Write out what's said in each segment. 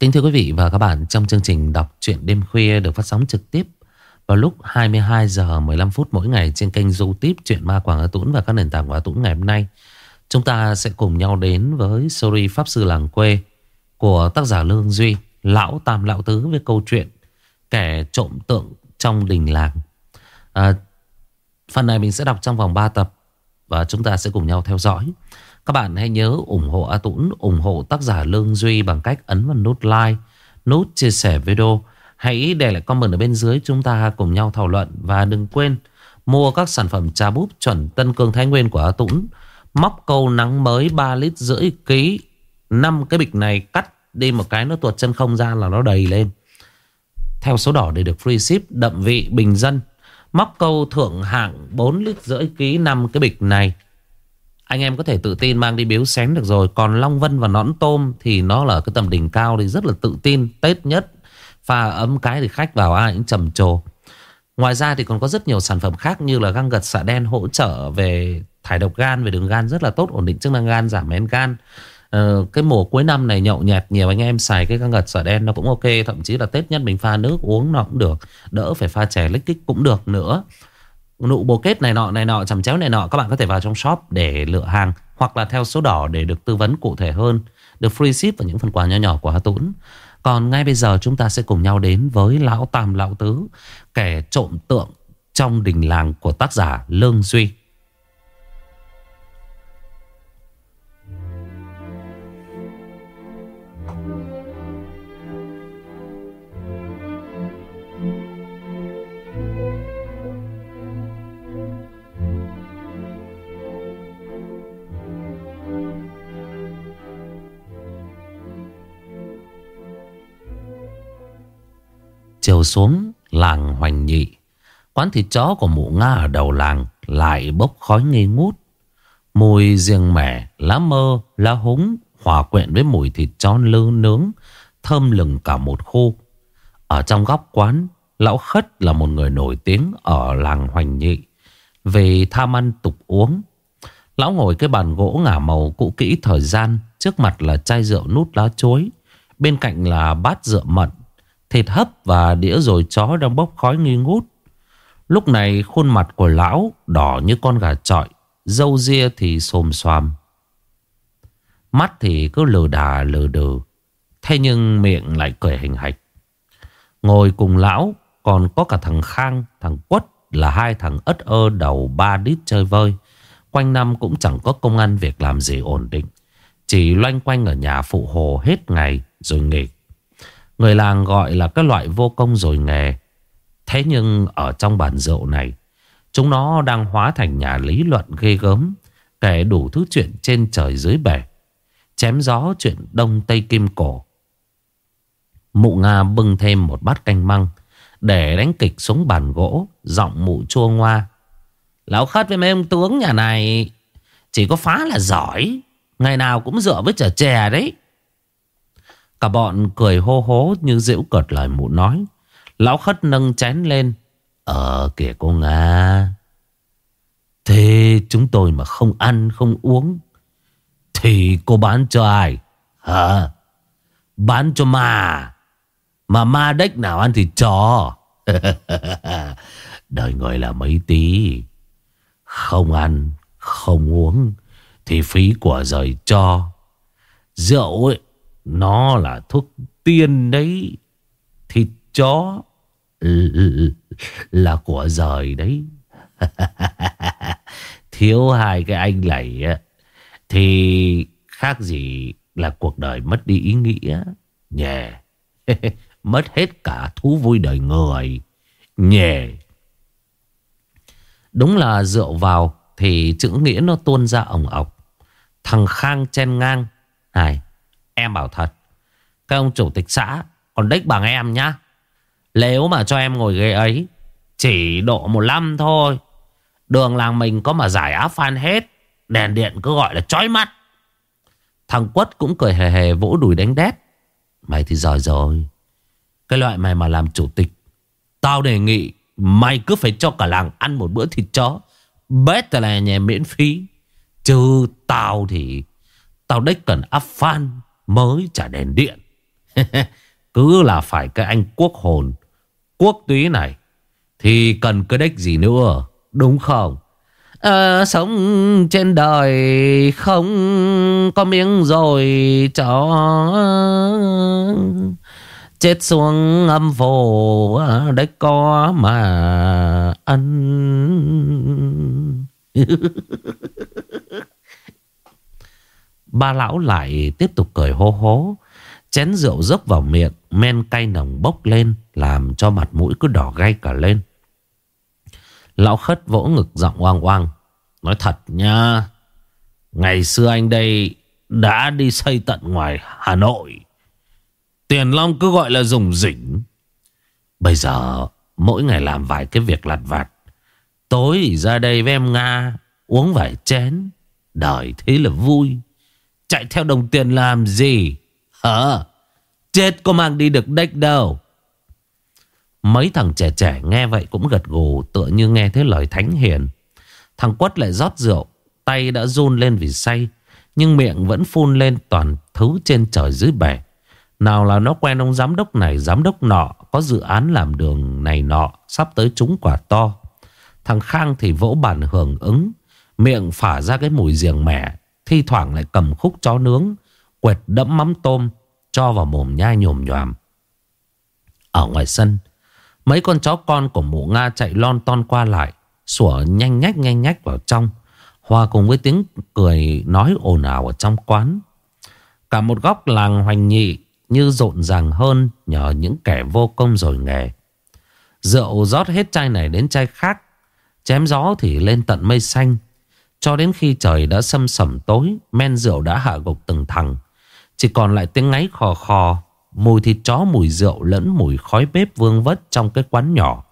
Kính thưa quý vị và các bạn, trong chương trình đọc truyện đêm khuya được phát sóng trực tiếp vào lúc 22 giờ 15 phút mỗi ngày trên kênh YouTube truyện ma Quảng Hà Tũng và các nền tảng của Hà Tũng ngày hôm nay. Chúng ta sẽ cùng nhau đến với story Pháp Sư Làng Quê của tác giả Lương Duy, Lão Tam Lão Tứ với câu chuyện Kẻ trộm tượng trong đình làng. À, phần này mình sẽ đọc trong vòng 3 tập và chúng ta sẽ cùng nhau theo dõi. Các bạn hãy nhớ ủng hộ A Tũng, ủng hộ tác giả Lương Duy bằng cách ấn vào nút like, nút chia sẻ video. Hãy để lại comment ở bên dưới chúng ta cùng nhau thảo luận. Và đừng quên mua các sản phẩm trà búp chuẩn Tân Cương Thái Nguyên của A Tũng. Móc câu nắng mới 3 lít rưỡi ký. 5 cái bịch này cắt đi một cái nó tuột chân không ra là nó đầy lên. Theo số đỏ để được free ship đậm vị bình dân. Móc câu thượng hạng 4 lít rưỡi ký 5 cái bịch này. Anh em có thể tự tin mang đi biếu xén được rồi. Còn Long Vân và nón tôm Thì nó là cái tầm đỉnh cao Thì rất là tự tin Tết nhất. Pha ấm cái thì khách vào ai cũng trầm trồ. Ngoài ra thì còn có rất nhiều sản phẩm khác Như là găng gật xạ đen hỗ trợ về thải độc gan Về đường gan rất là tốt Ổn định chức năng gan giảm men gan. Ờ, Cái mùa cuối năm này nhậu nhạt Nhiều anh em xài cái găng gật xạ đen nó cũng ok Thậm chí là Tết nhất mình pha nước uống nó cũng được Đỡ phải pha chè lích kích cũng được nữa nụ bồ kết này nọ này nọ chầm chéo này nọ, các bạn có thể vào trong shop để lựa hàng hoặc là theo số đỏ để được tư vấn cụ thể hơn, được free ship và những phần quà nhỏ nhỏ của Hà Tũng. Còn ngay bây giờ chúng ta sẽ cùng nhau đến với Lão Tam Lão Tứ, kẻ trộm tượng trong đình làng của tác giả Lương Duy. Chiều xuống làng hoành nhị Quán thịt chó của mụ Nga ở đầu làng Lại bốc khói nghi ngút. Mùi riêng mẻ, lá mơ, lá húng Hòa quyện với mùi thịt chó lư nướng Thơm lừng cả một khu. Ở trong góc quán Lão Khất là một người nổi tiếng Ở làng hoành nhị. Về tham ăn tục uống Lão ngồi cái bàn gỗ ngả màu cũ kỹ thời gian Trước mặt là chai rượu nút lá chuối Bên cạnh là bát rượu mận. Thịt hấp và đĩa rồi chó đang bốc khói nghi ngút. Lúc này khuôn mặt của lão đỏ như con gà trọi. Dâu ria thì xồm xoàm. Mắt thì cứ lờ đà lờ đờ. Thế nhưng miệng lại cười hình hạch. Ngồi cùng lão còn có cả thằng Khang, thằng Quất là hai thằng ất ơ đầu ba đít chơi vơi. Quanh năm cũng chẳng có công ăn việc làm gì ổn định. Chỉ loanh quanh ở nhà phụ hồ hết ngày rồi nghỉ Người làng gọi là các loại vô công rồi nghề. Thế nhưng ở trong bàn rượu này, chúng nó đang hóa thành nhà lý luận ghê gớm, kể đủ thứ chuyện trên trời dưới bể. Chém gió chuyện đông tây kim cổ. Mụ Nga bưng thêm một bát canh măng để đánh kịch xuống bàn gỗ, giọng mụ chua ngoa. Lão khất với mấy ông tướng nhà này chỉ có phá là giỏi, ngày nào cũng dựa với chở chè đấy. Cả bọn cười hô hố như giễu cợt lời mụ nói. Lão khất nâng chén lên. Ờ kìa cô Nga. Thế chúng tôi mà không ăn không uống. Thì cô bán cho ai? Hả? Bán cho ma. Mà ma đếch nào ăn thì cho. Đời người là mấy tí. Không ăn, không uống. Thì phí của rời cho. Rượu ấy nó là thuốc tiên đấy. Thịt chó là của rời đấy. Thiếu hai cái anh lầy thì khác gì là cuộc đời mất đi ý nghĩa. Nhè. mất hết cả thú vui đời người. Nhè. Đúng là rượu vào thì chữ nghĩa nó tuôn ra ổng ọc. Thằng Khang chen ngang. Này, Em bảo thật. Các ông chủ tịch xã, Còn đích bằng em nhá. Nếu mà cho em ngồi ghế ấy, Chỉ độ một năm thôi. Đường làng mình có mà giải áp phan hết, Đèn điện cứ gọi là chói mắt. Thằng Quất cũng cười hề hề vỗ đùi đánh đét. Mày thì giỏi rồi. Cái loại mày mà làm chủ tịch, Tao đề nghị Mày cứ phải cho cả làng ăn một bữa thịt chó. Bết là nhà miễn phí. Chứ tao thì, Tao đích cần áp phan mới trả đèn điện. Cứ là phải cái anh quốc hồn Quốc túy này Thì cần cái đếch gì nữa Đúng không? À, Sống trên đời Không có miếng rồi cho Chết xuống âm phủ ờ, Đấy có mà ăn Ba lão lại tiếp tục cười hô hố. Chén rượu dốc vào miệng, Men cay nồng bốc lên, Làm cho mặt mũi cứ đỏ gay cả lên. Lão khất vỗ ngực giọng oang oang, Nói thật nha, Ngày xưa anh đây Đã đi xây tận ngoài Hà Nội. Tiền Long cứ gọi là dùng rỉnh Bây giờ Mỗi ngày làm vài cái việc lặt vặt, Tối ra đây với em Nga Uống vài chén, Đời thế là vui. Chạy theo đồng tiền làm gì? Hả? Chết có mang đi được đếch đâu. Mấy thằng trẻ trẻ nghe vậy cũng gật gù, Tựa như nghe thấy lời thánh hiền. Thằng quất lại rót rượu, Tay đã run lên vì say, Nhưng miệng vẫn phun lên toàn thứ trên trời dưới bể. Nào là nó quen ông giám đốc này, Giám đốc nọ, Có dự án làm đường này nọ, Sắp tới trúng quả to. Thằng Khang thì vỗ bàn hưởng ứng, Miệng phả ra cái mùi giềng mẻ. Thi thoảng lại cầm khúc chó nướng, Quẹt đẫm mắm tôm, Cho vào mồm nhai nhồm nhòm. Ở ngoài sân, Mấy con chó con của mụ Nga chạy lon ton qua lại, Sủa nhanh nhách nhanh nhách vào trong, Hòa cùng với tiếng cười nói ồn ào ở trong quán. Cả một góc làng hoành nhị Như rộn ràng hơn Nhờ những kẻ vô công rồi nghề. Rượu rót hết chai này đến chai khác, Chém gió thì lên tận mây xanh cho đến khi trời đã sâm sẩm tối, Men rượu đã hạ gục từng thằng. Chỉ còn lại tiếng ngáy khò khò, Mùi thịt chó, mùi rượu lẫn mùi khói bếp vương vất trong cái quán nhỏ.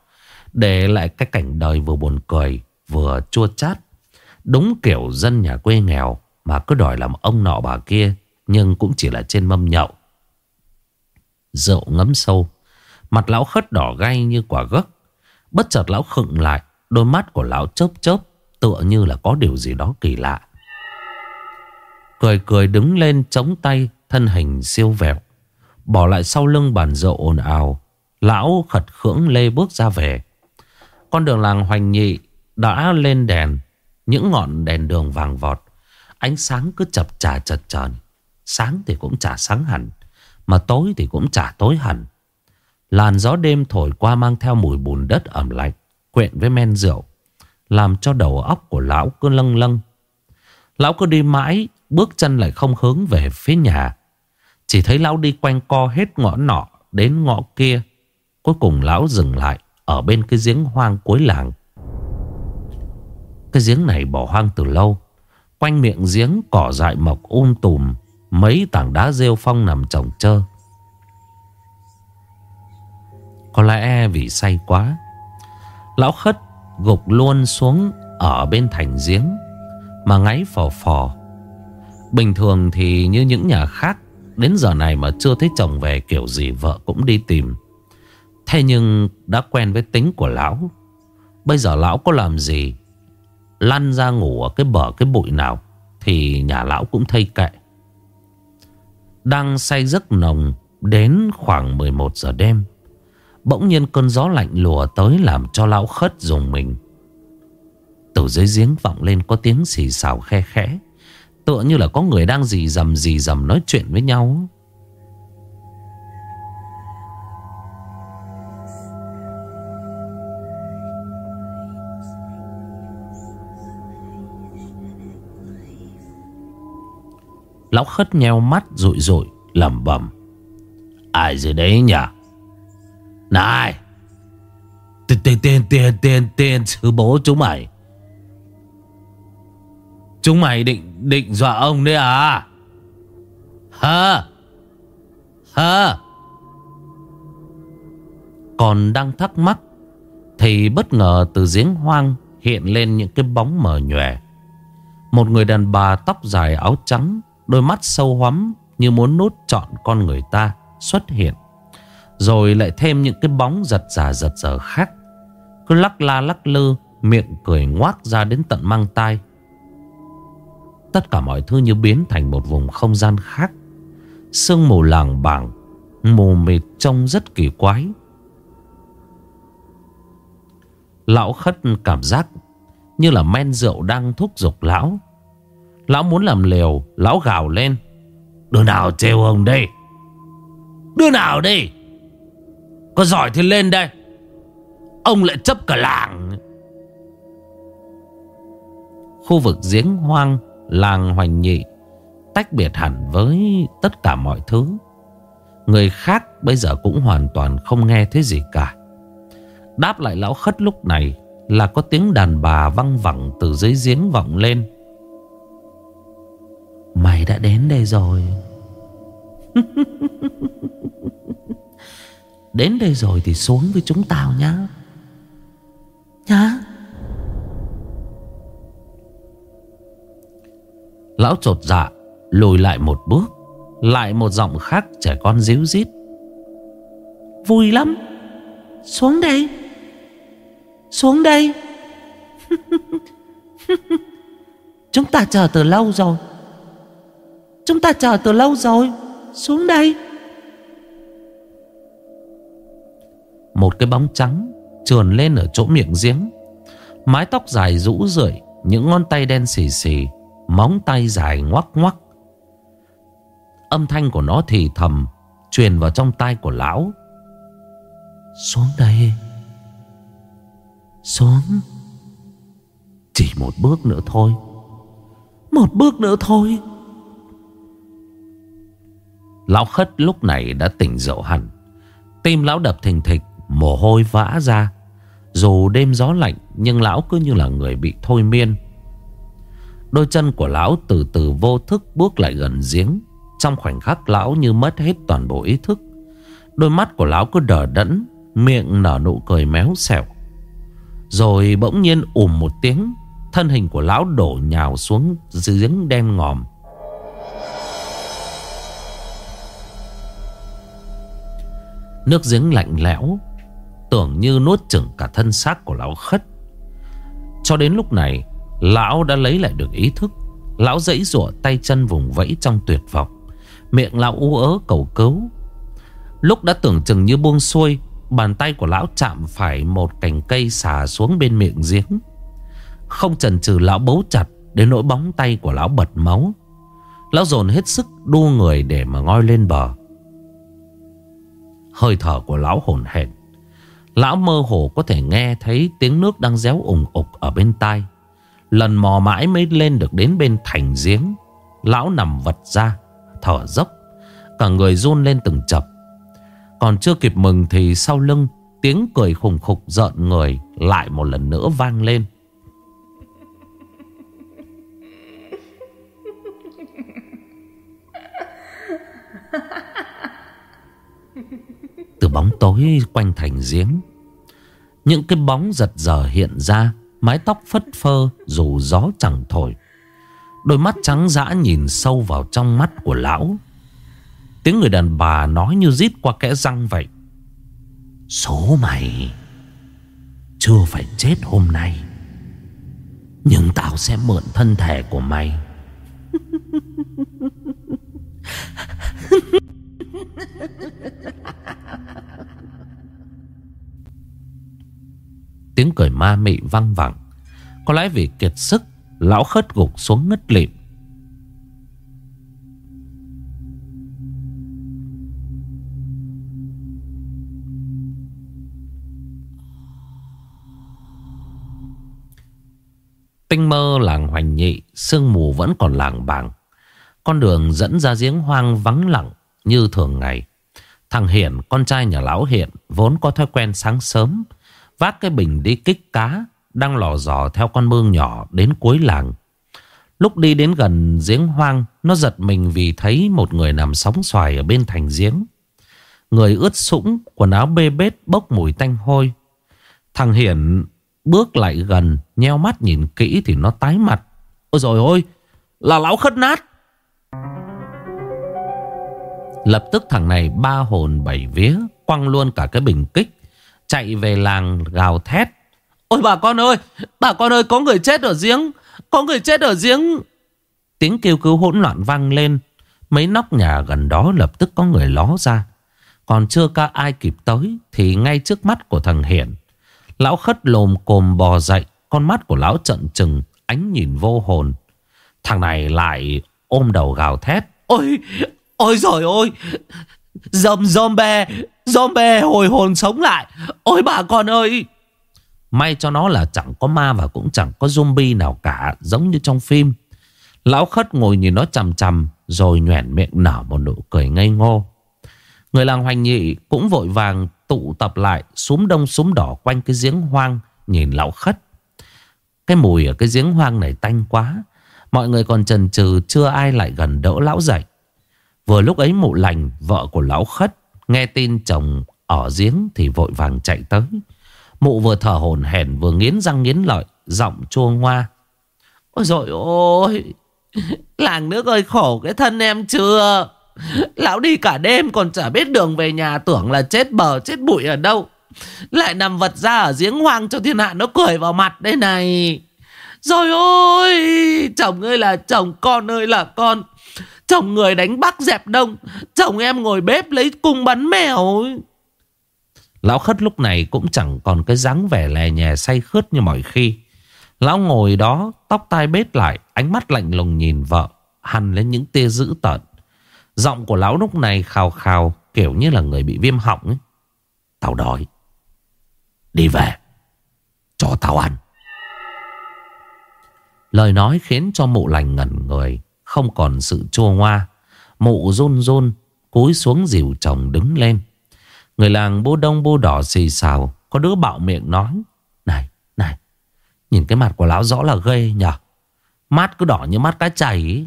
Để lại cái cảnh đời vừa buồn cười, Vừa chua chát. Đúng kiểu dân nhà quê nghèo Mà cứ đòi làm ông nọ bà kia, Nhưng cũng chỉ là trên mâm nhậu. Rượu ngấm sâu, Mặt lão khất đỏ gay như quả gấc. Bất chợt lão khựng lại, Đôi mắt của lão chớp chớp. Tựa như là có điều gì đó kỳ lạ. Cười cười đứng lên chống tay, Thân hình siêu vẹo, Bỏ lại sau lưng bàn rượu ồn ào. Lão khật khưỡng lê bước ra về. Con đường làng hoành nhị Đã lên đèn, Những ngọn đèn đường vàng vọt. Ánh sáng cứ chập chà chật tròn Sáng thì cũng chả sáng hẳn, Mà tối thì cũng chả tối hẳn. Làn gió đêm thổi qua mang theo mùi bùn đất ẩm lạnh, Quyện với men rượu. Làm cho đầu óc của lão cứ lâng lâng. Lão cứ đi mãi, Bước chân lại không hướng về phía nhà. Chỉ thấy lão đi quanh co hết ngõ nọ Đến ngõ kia. Cuối cùng lão dừng lại Ở bên cái giếng hoang cuối làng. Cái giếng này bỏ hoang từ lâu, Quanh miệng giếng cỏ dại mọc um tùm, Mấy tảng đá rêu phong nằm trồng trơ Có lẽ vì say quá, Lão khất gục luôn xuống Ở bên thành giếng, Mà ngáy phò phò. Bình thường thì như những nhà khác, Đến giờ này mà chưa thấy chồng về, kiểu gì vợ cũng đi tìm. Thế nhưng đã quen với tính của lão. Bây giờ lão có làm gì? Lăn ra ngủ ở cái bờ cái bụi nào Thì nhà lão cũng thay kệ. Đang say giấc nồng Đến khoảng 11 giờ đêm Bỗng nhiên cơn gió lạnh lùa tới Làm cho lão khất dùng mình. Từ dưới giếng vọng lên có tiếng xì xào khe khẽ, Tựa như là có người đang dì dầm dì dầm nói chuyện với nhau. Lão khất nheo mắt rụi rụi, lẩm bẩm. Ai dưới đấy nhỉ? Này. Tiền tiền tiền tiền tiền tiền sư bố chúng mày. Chúng mày định định dọa ông đấy à? Hả Hả Còn đang thắc mắc, Thì bất ngờ từ giếng hoang Hiện lên những cái bóng mờ nhòe. Một người đàn bà tóc dài áo trắng, Đôi mắt sâu hoắm Như muốn nút trọn con người ta Xuất hiện. Rồi lại thêm những cái bóng giật giả giật giờ khác. Cứ lắc la lắc lư, Miệng cười ngoác ra đến tận mang tai. Tất cả mọi thứ như biến thành một vùng không gian khác. Sương mù làng bảng Mù mịt trông rất kỳ quái. Lão khất cảm giác Như là men rượu đang thúc giục lão. Lão muốn làm liều, Lão gào lên. Đứa nào trêu ông đây? Đứa nào đi có giỏi thì lên đây. Ông lại chấp cả làng. Khu vực giếng hoang, Làng Hoành Nhị, Tách biệt hẳn với tất cả mọi thứ. Người khác bây giờ cũng hoàn toàn không nghe thấy gì cả. Đáp lại lão khất lúc này Là có tiếng đàn bà văng vẳng từ dưới giếng vọng lên. Mày đã đến đây rồi. Đến đây rồi thì xuống với chúng tao nhá. Nhá. Lão trột dạ Lùi lại một bước, Lại một giọng khác trẻ con díu dít Vui lắm. Xuống đây. Xuống đây. Chúng ta chờ từ lâu rồi. Chúng ta chờ từ lâu rồi. Xuống đây. Một cái bóng trắng Trườn lên ở chỗ miệng giếng. Mái tóc dài rũ rượi, Những ngón tay đen xì xì, Móng tay dài ngoắc ngoắc. Âm thanh của nó thì thầm, Truyền vào trong tai của lão. Xuống đây. Xuống. Chỉ một bước nữa thôi. Một bước nữa thôi. Lão khất lúc này đã tỉnh rượu hẳn. Tim lão đập thình thịch. Mồ hôi vã ra. Dù đêm gió lạnh, Nhưng lão cứ như là người bị thôi miên. Đôi chân của lão từ từ vô thức bước lại gần giếng. Trong khoảnh khắc lão như mất hết toàn bộ ý thức. Đôi mắt của lão cứ đờ đẫn, Miệng nở nụ cười méo xẻo Rồi bỗng nhiên ùm một tiếng, Thân hình của lão đổ nhào xuống giếng đen ngòm. Nước giếng lạnh lẽo Tưởng như nuốt chửng cả thân xác của lão khất. Cho đến lúc này, Lão đã lấy lại được ý thức. Lão dãy rủa tay chân vùng vẫy trong tuyệt vọng. Miệng lão u ớ cầu cứu. Lúc đã tưởng chừng như buông xuôi, Bàn tay của lão chạm phải một cành cây xà xuống bên miệng giếng. Không chần chừ lão bấu chặt Đến nỗi bóng tay của lão bật máu. Lão dồn hết sức đua người để mà ngoi lên bờ. Hơi thở của lão hồn hển. Lão mơ hồ có thể nghe thấy tiếng nước đang réo ủng ục ở bên tai. Lần mò mãi mới lên được đến bên thành giếng. Lão nằm vật ra, Thở dốc, Cả người run lên từng chập. Còn chưa kịp mừng thì sau lưng, Tiếng cười khủng khục giận người Lại một lần nữa vang lên. Từ bóng tối quanh thành giếng những cái bóng giật giờ hiện ra, Mái tóc phất phơ dù gió chẳng thổi. Đôi mắt trắng dã nhìn sâu vào trong mắt của lão. Tiếng người đàn bà nói như rít qua kẽ răng vậy. Số mày, Chưa phải chết hôm nay. Nhưng tao sẽ mượn thân thể của mày. Tiếng cười ma mị văng vẳng. Có lẽ vì kiệt sức, Lão khất gục xuống ngất lịm. Tinh mơ làng hoành nhị, Sương mù vẫn còn làng bàng. Con đường dẫn ra giếng hoang vắng lặng Như thường ngày. Thằng Hiển, con trai nhà lão Hiện Vốn có thói quen sáng sớm Vác cái bình đi kích cá Đang lò dò theo con mương nhỏ Đến cuối làng. Lúc đi đến gần, giếng hoang, Nó giật mình vì thấy một người nằm sóng xoài Ở bên thành giếng. Người ướt sũng, Quần áo bê bết, bốc mùi tanh hôi. Thằng Hiển bước lại gần, Nheo mắt nhìn kỹ thì nó tái mặt. Ôi rồi ôi, Là lão khất nát! Lập tức thằng này ba hồn bảy vía, Quăng luôn cả cái bình kích. Chạy về làng gào thét. Ôi bà con ơi, Bà con ơi, có người chết ở giếng, Có người chết ở giếng. Tiếng kêu cứu hỗn loạn vang lên. Mấy nóc nhà gần đó lập tức có người ló ra. Còn chưa có ai kịp tới Thì ngay trước mắt của thằng Hiển, Lão khất lồm cồm bò dậy, Con mắt của lão trận trừng, Ánh nhìn vô hồn. Thằng này lại ôm đầu gào thét. Ôi Ôi rồi ôi Dâm bè Zombie hồi hồn sống lại. Ôi bà con ơi. May cho nó là chẳng có ma và cũng chẳng có zombie nào cả, Giống như trong phim. Lão khất ngồi nhìn nó chằm chằm, Rồi nhoẻn miệng nở một nụ cười ngây ngô. Người làng hoành nhị cũng vội vàng tụ tập lại súng đông súng đỏ quanh cái giếng hoang, Nhìn lão khất. Cái mùi ở cái giếng hoang này tanh quá. Mọi người còn chần chừ, Chưa ai lại gần đỡ lão dậy. Vừa lúc ấy mụ lành, Vợ của lão khất Nghe tin chồng ở giếng Thì vội vàng chạy tới. Mụ vừa thở hổn hển vừa nghiến răng nghiến lợi, Giọng chua ngoa. Ôi dồi ôi, Làng nước ơi, khổ cái thân em chưa? Lão đi cả đêm còn chả biết đường về nhà, Tưởng là chết bờ, chết bụi ở đâu. Lại nằm vật ra ở giếng hoang cho thiên hạ nó cười vào mặt đây này. Rồi ôi, Chồng ơi là chồng, Con ơi là con. Chồng người đánh bắc dẹp đông, Chồng em ngồi bếp lấy cung bắn mèo Lão khất lúc này cũng chẳng còn cái dáng vẻ lè nhè say khướt như mọi khi. Lão ngồi đó, Tóc tai bết lại, Ánh mắt lạnh lùng nhìn vợ, Hằn lên những tia dữ tợn. Giọng của lão lúc này khào khào, Kiểu như là người bị viêm họng ấy. Tao đói, Đi về, Cho tao ăn. Lời nói khiến cho mụ lành ngẩn người. Không còn sự chua ngoa. Mụ run run, Cúi xuống dìu chồng đứng lên. Người làng bô đông bô đỏ xì xào, Có đứa bạo miệng nói, Này này, Nhìn cái mặt của lão rõ là ghê nhở Mắt cứ đỏ như mắt cá chảy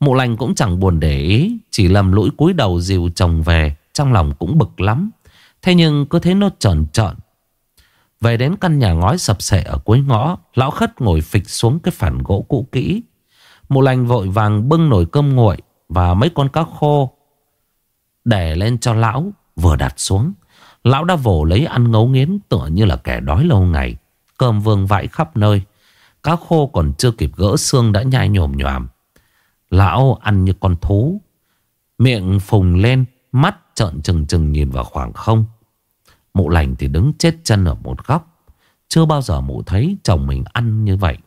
Mụ lành cũng chẳng buồn để ý, Chỉ lầm lũi cúi đầu dìu chồng về, Trong lòng cũng bực lắm. Thế nhưng cứ thế nó tròn trợn Về đến căn nhà ngói sập sệ ở cuối ngõ, Lão khất ngồi phịch xuống cái phản gỗ cũ kỹ. Mụ lành vội vàng bưng nồi cơm nguội Và mấy con cá khô Để lên cho lão Vừa đặt xuống. Lão đã vồ lấy ăn ngấu nghiến Tựa như là kẻ đói lâu ngày. Cơm vương vãi khắp nơi. Cá khô còn chưa kịp gỡ xương đã nhai nhồm nhòm. Lão ăn như con thú. Miệng phùng lên, Mắt trợn trừng trừng nhìn vào khoảng không. Mụ lành thì đứng chết chân ở một góc. Chưa bao giờ mụ thấy chồng mình ăn như vậy.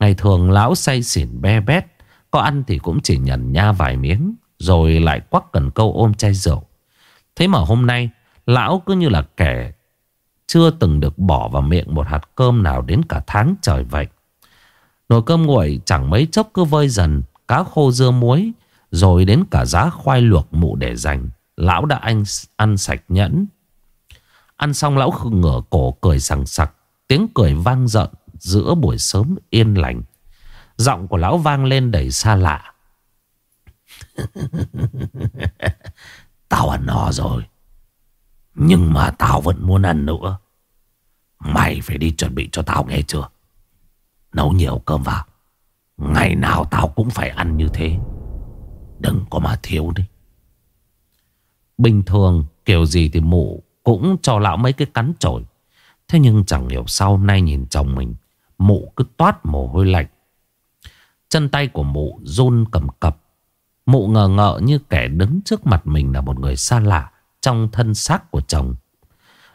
Ngày thường lão say xỉn be bét, Có ăn thì cũng chỉ nhận nha vài miếng, Rồi lại quắc cần câu ôm chai rượu. Thế mà hôm nay, Lão cứ như là kẻ Chưa từng được bỏ vào miệng một hạt cơm nào đến cả tháng trời vậy. Nồi cơm nguội chẳng mấy chốc cứ vơi dần, Cá khô dưa muối, Rồi đến cả giá khoai luộc mụ để dành, Lão đã anh ăn sạch nhẫn. Ăn xong lão ngửa cổ cười sằng sặc, Tiếng cười vang dợn giữa buổi sớm yên lành. Giọng của lão vang lên đầy xa lạ. Tao ăn no rồi. Nhưng mà tao vẫn muốn ăn nữa. Mày phải đi chuẩn bị cho tao nghe chưa? Nấu nhiều cơm vào. Ngày nào tao cũng phải ăn như thế. Đừng có mà thiếu đi. Bình thường, kiểu gì thì mụ cũng cho lão mấy cái cắn chổi. Thế nhưng chẳng hiểu sau nay nhìn chồng mình Mụ cứ toát mồ hôi lạnh. Chân tay của mụ run cầm cập. Mụ ngờ ngợ như kẻ đứng trước mặt mình là một người xa lạ Trong thân xác của chồng.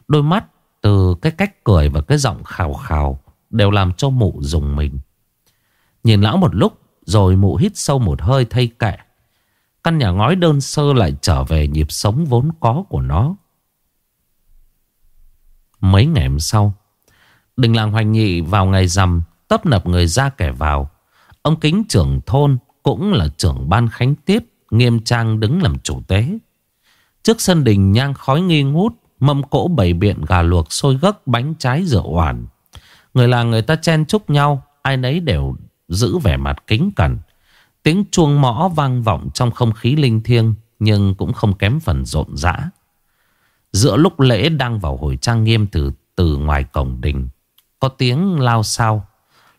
Đôi mắt từ cái cách cười và cái giọng khào khào Đều làm cho mụ dùng mình. Nhìn lão một lúc, Rồi mụ hít sâu một hơi thay kệ. Căn nhà ngói đơn sơ lại trở về nhịp sống vốn có của nó. Mấy ngày hôm sau Đình làng hoành nhị vào ngày rằm, Tấp nập người ra kẻ vào. Ông kính trưởng thôn Cũng là trưởng ban khánh tiết Nghiêm trang đứng làm chủ tế. Trước sân đình nhang khói nghi ngút, Mâm cỗ bầy biện gà luộc sôi gấc Bánh trái rượu hoàn Người làng người ta chen chúc nhau, Ai nấy đều giữ vẻ mặt kính cẩn. Tiếng chuông mõ vang vọng trong không khí linh thiêng, Nhưng cũng không kém phần rộn rã. Giữa lúc lễ đang vào hồi trang nghiêm từ từ ngoài cổng đình có tiếng lao sao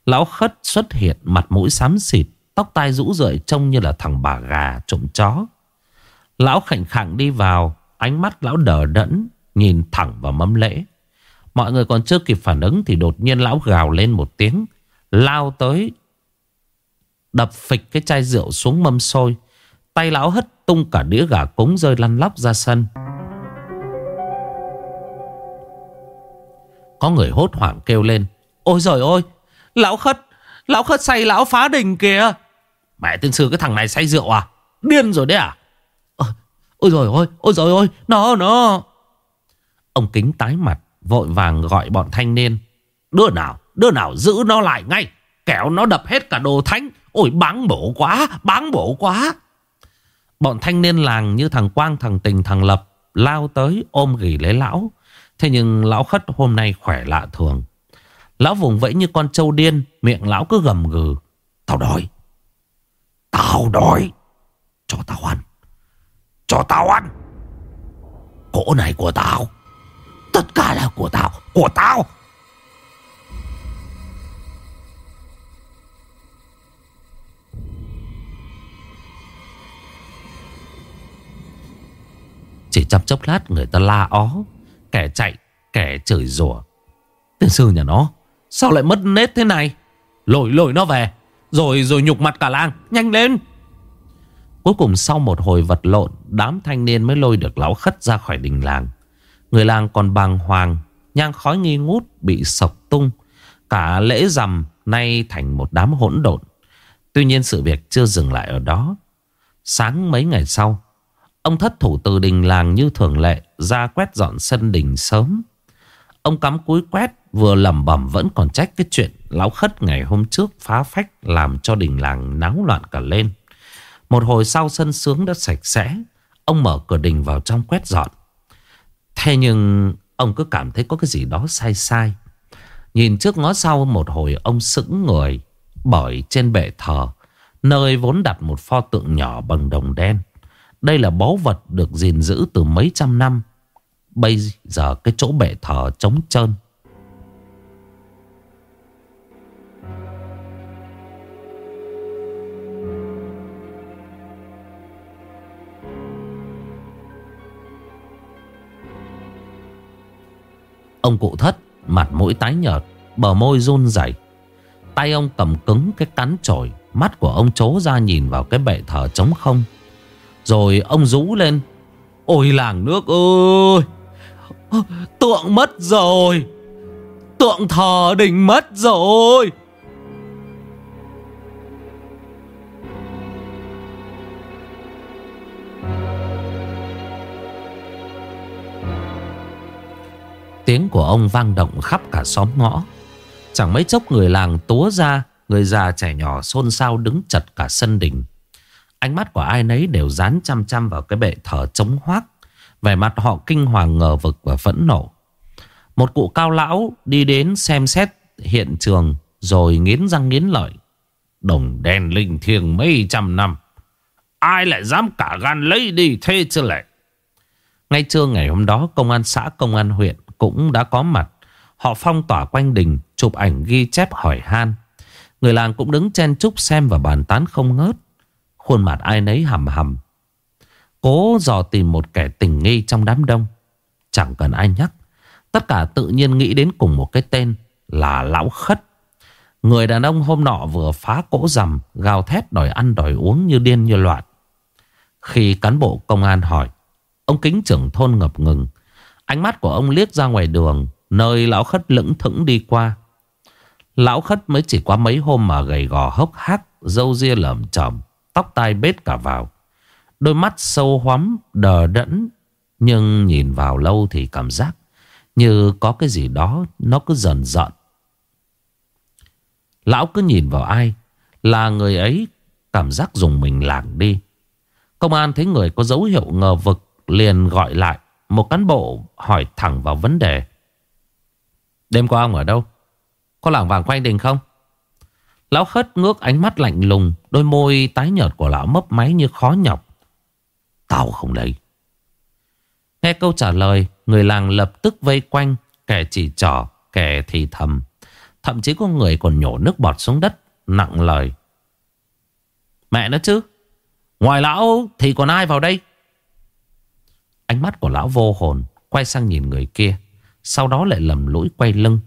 Lão khất xuất hiện, mặt mũi xám xịt, Tóc tai rũ rượi trông như là thằng bà gà trộm chó. Lão khảnh khẳng đi vào, Ánh mắt lão đờ đẫn, Nhìn thẳng vào mâm lễ. Mọi người còn chưa kịp phản ứng Thì đột nhiên lão gào lên một tiếng, Lao tới, Đập phịch cái chai rượu xuống mâm sôi Tay lão hất tung cả đĩa gà cúng rơi lăn lóc ra sân. Có người hốt hoảng kêu lên Ôi giời ơi Lão khất Lão khất say lão phá đình kìa. Mẹ tiên sư cái thằng này say rượu à? Điên rồi đấy à? Ờ, ôi rồi ôi Ôi rồi ôi Nó nó. Ông kính tái mặt Vội vàng gọi bọn thanh niên Đứa nào Đứa nào giữ nó lại ngay Kẻo nó đập hết cả đồ thánh. Ôi báng bổ quá Báng bổ quá. Bọn thanh niên làng như thằng Quang, thằng Tình, thằng Lập Lao tới ôm gỉ lấy lão. Thế nhưng lão khất hôm nay khỏe lạ thường. Lão vùng vẫy như con trâu điên, Miệng lão cứ gầm gừ. Tao đói. Tao đói. Cho tao ăn. Cho tao ăn. Cỗ này của tao. Tất cả là của tao. Của tao. Chỉ trong chốc lát người ta la ó. Kẻ chạy, Kẻ chửi rủa. Tiên sư nhà nó, Sao lại mất nết thế này? Lội lội nó về, Rồi rồi nhục mặt cả làng, Nhanh lên. Cuối cùng sau một hồi vật lộn, Đám thanh niên mới lôi được lão khất ra khỏi đình làng. Người làng còn bàng hoàng, Nhang khói nghi ngút bị sộc tung. Cả lễ rằm nay thành một đám hỗn độn. Tuy nhiên sự việc chưa dừng lại ở đó. Sáng mấy ngày sau Ông thất thủ từ đình làng như thường lệ, Ra quét dọn sân đình sớm. Ông cắm cúi quét, Vừa lẩm bẩm vẫn còn trách cái chuyện Lão khất ngày hôm trước phá phách Làm cho đình làng náo loạn cả lên. Một hồi sau sân sướng đã sạch sẽ, Ông mở cửa đình vào trong quét dọn. Thế nhưng, Ông cứ cảm thấy có cái gì đó sai sai. Nhìn trước ngó sau, một hồi Ông sững người, Bởi trên bệ thờ, Nơi vốn đặt một pho tượng nhỏ bằng đồng đen đây là báu vật được gìn giữ từ mấy trăm năm. Bây giờ cái chỗ bệ thờ trống trơn. Ông cụ thất, Mặt mũi tái nhợt, Bờ môi run rẩy. Tay ông cầm cứng cái cắn chổi, Mắt của ông trố ra nhìn vào cái bệ thờ trống không rồi ông rú lên. Ôi làng nước ơi, Tượng mất rồi. Tượng thờ đình mất rồi. Tiếng của ông vang động khắp cả xóm ngõ. Chẳng mấy chốc người làng túa ra, Người già trẻ nhỏ xôn xao đứng chật cả sân đình. Ánh mắt của ai nấy đều dán chăm chăm vào cái bệ thờ trống hoác. Vẻ mặt họ kinh hoàng ngờ vực và phẫn nộ. Một cụ cao lão đi đến xem xét hiện trường rồi nghiến răng nghiến lợi. Đồng đen linh thiêng mấy trăm năm. Ai lại dám cả gan lấy đi thế chứ lại. Ngay trưa ngày hôm đó, công an xã, công an huyện cũng đã có mặt. Họ phong tỏa quanh đình, chụp ảnh ghi chép hỏi han. Người làng cũng đứng chen chúc xem và bàn tán không ngớt. Khuôn mặt ai nấy hầm hầm Cố dò tìm một kẻ tình nghi trong đám đông. Chẳng cần ai nhắc. Tất cả tự nhiên nghĩ đến cùng một cái tên Là Lão Khất. Người đàn ông hôm nọ vừa phá cỗ rằm, Gào thét đòi ăn đòi uống như điên như loạn. Khi cán bộ công an hỏi, Ông kính trưởng thôn ngập ngừng. Ánh mắt của ông liếc ra ngoài đường, Nơi lão khất lững thững đi qua. Lão khất mới chỉ qua mấy hôm mà gầy gò hốc hác Dâu ria lởm chởm. Tóc tai bết cả vào. Đôi mắt sâu hoắm, đờ đẫn, Nhưng nhìn vào lâu thì cảm giác Như có cái gì đó, Nó cứ dần dần Lão cứ nhìn vào ai, Là người ấy, Cảm giác dùng mình lảng đi. Công an thấy người có dấu hiệu ngờ vực Liền gọi lại, Một cán bộ hỏi thẳng vào vấn đề. Đêm qua ông ở đâu? Có làng vàng quanh đình không? Lão khất ngước ánh mắt lạnh lùng, Đôi môi tái nhợt của lão mấp máy như khó nhọc. Tao không lấy. Nghe câu trả lời, Người làng lập tức vây quanh, Kẻ chỉ trỏ, Kẻ thì thầm. Thậm chí có người còn nhổ nước bọt xuống đất, Nặng lời. Mẹ nó chứ, Ngoài lão thì còn ai vào đây? Ánh mắt của lão vô hồn, Quay sang nhìn người kia, Sau đó lại lầm lũi quay lưng.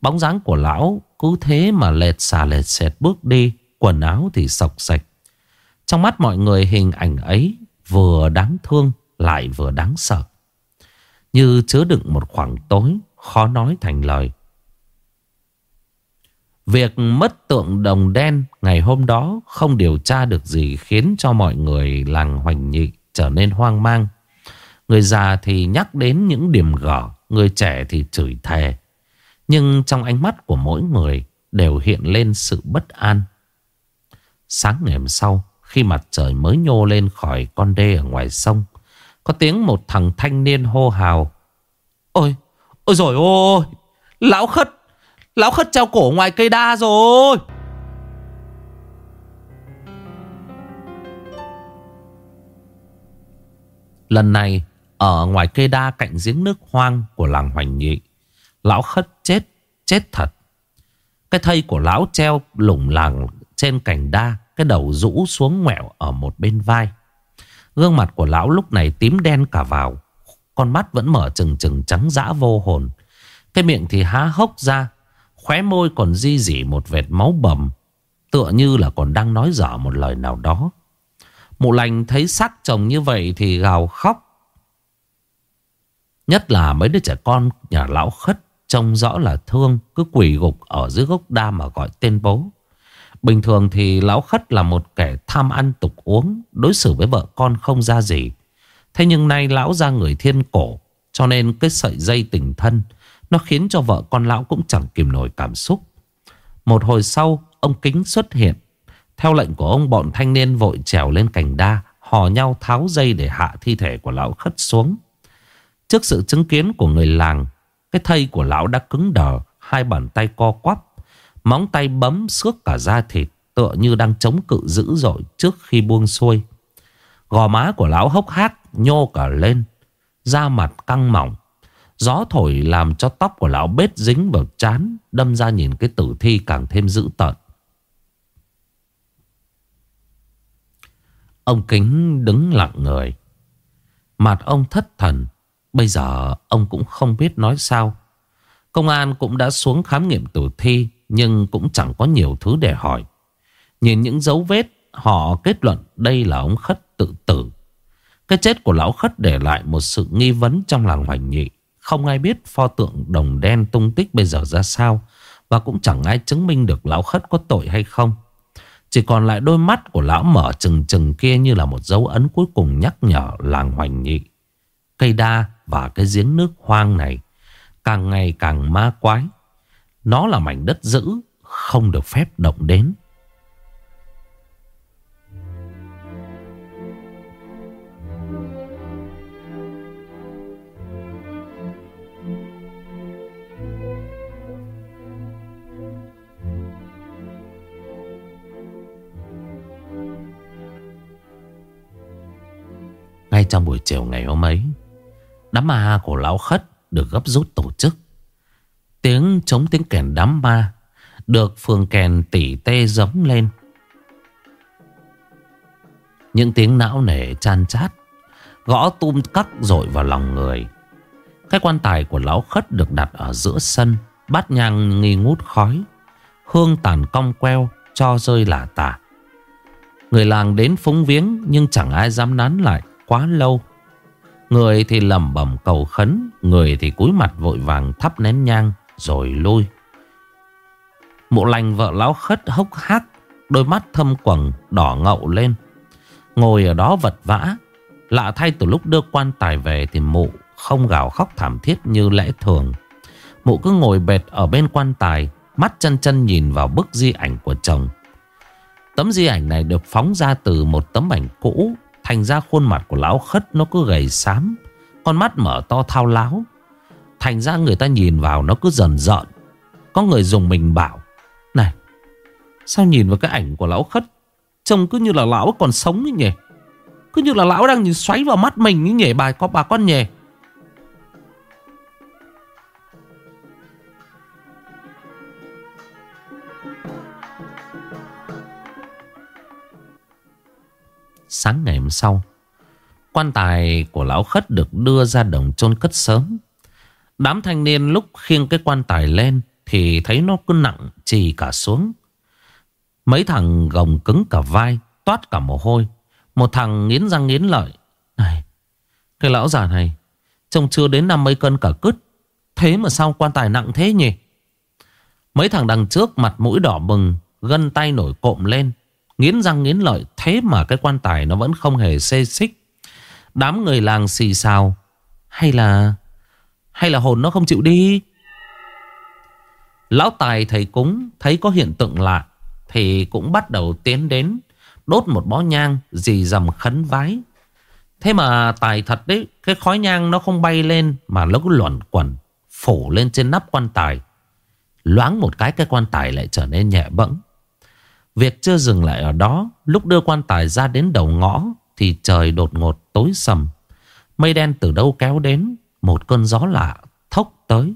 Bóng dáng của lão cứ thế mà lệt xà lệt xẹt bước đi Quần áo thì sọc sạch Trong mắt mọi người hình ảnh ấy Vừa đáng thương lại vừa đáng sợ Như chứa đựng một khoảng tối khó nói thành lời. Việc mất tượng đồng đen ngày hôm đó không điều tra được gì khiến cho mọi người làng hoành nhị trở nên hoang mang. Người già thì nhắc đến những điểm gở, người trẻ thì chửi thề. Nhưng trong ánh mắt của mỗi người đều hiện lên sự bất an. Sáng ngày hôm sau, khi mặt trời mới nhô lên khỏi con đê ở ngoài sông, có tiếng một thằng thanh niên hô hào. Ôi, ôi rồi ôi, lão khất, lão khất treo cổ ngoài cây đa rồi. Lần này, ở ngoài cây đa cạnh giếng nước hoang của làng Hoành Nhị, lão khất chết, chết thật. Cái thây của lão treo lủng lẳng trên cành đa, cái đầu rũ xuống ngoẹo ở một bên vai. Gương mặt của lão lúc này tím đen cả vào. Con mắt vẫn mở trừng trừng trắng dã vô hồn. Cái miệng thì há hốc ra. Khóe môi còn di dỉ một vệt máu bầm. Tựa như là còn đang nói dở một lời nào đó. Mụ lành thấy xác chồng như vậy thì gào khóc. Nhất là mấy đứa trẻ con nhà lão khất trông rõ là thương cứ quỳ gục ở dưới gốc đa mà gọi tên bố. Bình thường thì lão khất là một kẻ tham ăn tục uống, đối xử với vợ con không ra gì. Thế nhưng nay lão ra người thiên cổ, cho nên cái sợi dây tình thân, nó khiến cho vợ con lão cũng chẳng kìm nổi cảm xúc. Một hồi sau, ông Kính xuất hiện. Theo lệnh của ông bọn thanh niên vội trèo lên cành đa, hò nhau tháo dây để hạ thi thể của lão khất xuống. Trước sự chứng kiến của người làng, cái thây của lão đã cứng đờ, hai bàn tay co quắp. Móng tay bấm xước cả da thịt Tựa như đang chống cự dữ dội trước khi buông xuôi. Gò má của lão hốc hác Nhô cả lên Da mặt căng mỏng. Gió thổi làm cho tóc của lão bết dính vào chán Đâm ra nhìn cái tử thi càng thêm dữ tợn. Ông Kính đứng lặng người. Mặt ông thất thần Bây giờ ông cũng không biết nói sao. Công an cũng đã xuống khám nghiệm tử thi, nhưng cũng chẳng có nhiều thứ để hỏi. Nhìn những dấu vết, Họ kết luận đây là ông Khất tự tử. Cái chết của lão Khất để lại một sự nghi vấn trong làng hoành nhị. Không ai biết pho tượng đồng đen tung tích bây giờ ra sao, Và cũng chẳng ai chứng minh được lão Khất có tội hay không. Chỉ còn lại đôi mắt của lão mở trừng trừng kia như là một dấu ấn cuối cùng nhắc nhở làng hoành nhị. Cây đa và cái giếng nước hoang này, càng ngày càng ma quái. Nó là mảnh đất giữ Không được phép động đến. Ngay trong buổi chiều ngày hôm ấy Đám ma của lão khất được gấp rút tổ chức. Tiếng chống tiếng kèn đám ma Được phường kèn tỉ tê giống lên. Những tiếng não nề chan chát, Gõ tum cắt dội vào lòng người. Cái quan tài của lão khất được đặt ở giữa sân, Bát nhang nghi ngút khói. Hương tàn cong queo, Cho rơi lả tả Người làng đến phúng viếng Nhưng chẳng ai dám nán lại quá lâu. Người thì lẩm bẩm cầu khấn Người thì cúi mặt vội vàng thắp nén nhang rồi lui. Mụ lành vợ lão khất hốc hác, đôi mắt thâm quầng đỏ ngậu lên. Ngồi ở đó vật vã, lạ thay từ lúc đưa quan tài về thì mụ không gào khóc thảm thiết như lẽ thường. Mụ cứ ngồi bệt ở bên quan tài, mắt chân chân nhìn vào bức di ảnh của chồng. Tấm di ảnh này được phóng ra từ một tấm ảnh cũ, thành ra khuôn mặt của lão khất nó cứ gầy xám, con mắt mở to thao láo. Thành ra người ta nhìn vào nó cứ dần dợn. Có người dùng mình bảo Này Sao nhìn vào cái ảnh của lão khất Trông cứ như là lão còn sống ấy nhỉ? Cứ như là lão đang nhìn xoáy vào mắt mình ấy nhỉ bà, có bà con nhỉ? Sáng ngày hôm sau, Quan tài của lão khất được đưa ra đồng chôn cất sớm. Đám thanh niên lúc khiêng cái quan tài lên Thì thấy nó cứ nặng trì cả xuống. Mấy thằng gồng cứng cả vai, Toát cả mồ hôi. Một thằng nghiến răng nghiến lợi. Này, Cái lão già này, Trông chưa đến năm mấy cân cả cứt. Thế mà sao quan tài nặng thế nhỉ? Mấy thằng đằng trước mặt mũi đỏ bừng, Gân tay nổi cộm lên. Nghiến răng nghiến lợi, Thế mà cái quan tài nó vẫn không hề xê xích. Đám người làng xì xào, Hay là Hay là hồn nó không chịu đi? Lão tài thầy cúng Thấy có hiện tượng lạ Thì cũng bắt đầu tiến đến, Đốt một bó nhang Dì dầm khấn vái. Thế mà tài thật đấy, Cái khói nhang nó không bay lên Mà nó cứ luẩn quẩn, Phủ lên trên nắp quan tài. Loáng một cái cái quan tài lại trở nên nhẹ bẫng. Việc chưa dừng lại ở đó, Lúc đưa quan tài ra đến đầu ngõ, Thì trời đột ngột tối sầm. Mây đen từ đâu kéo đến, Một cơn gió lạ thốc tới.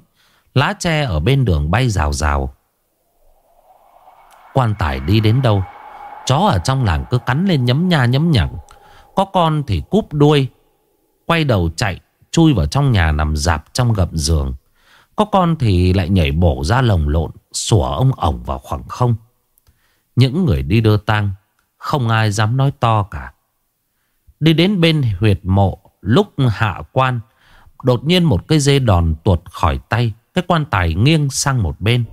Lá tre ở bên đường bay rào rào. Quan tài đi đến đâu? Chó ở trong làng cứ cắn lên nhấm nha nhấm nhẳng Có con thì cúp đuôi, Quay đầu chạy, Chui vào trong nhà nằm dạp trong gầm giường. Có con thì lại nhảy bổ ra lồng lộn, Sủa ông ổng vào khoảng không. Những người đi đưa tang, Không ai dám nói to cả. Đi đến bên huyệt mộ, Lúc hạ quan, Đột nhiên một cây dây đòn tuột khỏi tay, Cái quan tài nghiêng sang một bên.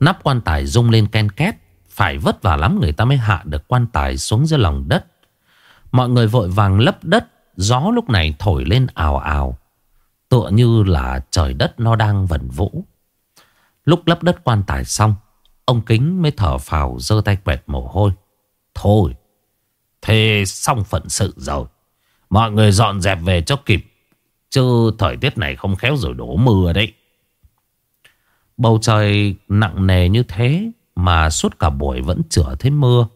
Nắp quan tài rung lên ken két, Phải vất vả lắm người ta mới hạ được quan tài xuống dưới lòng đất. Mọi người vội vàng lấp đất, Gió lúc này thổi lên ào ào, Tựa như là trời đất nó đang vẩn vũ. Lúc lấp đất quan tài xong, Ông Kính mới thở phào giơ tay quẹt mồ hôi. Thôi, Thế xong phận sự rồi. Mọi người dọn dẹp về cho kịp. Chứ thời tiết này không khéo rồi đổ mưa đấy. Bầu trời nặng nề như thế Mà suốt cả buổi vẫn chữa thấy mưa.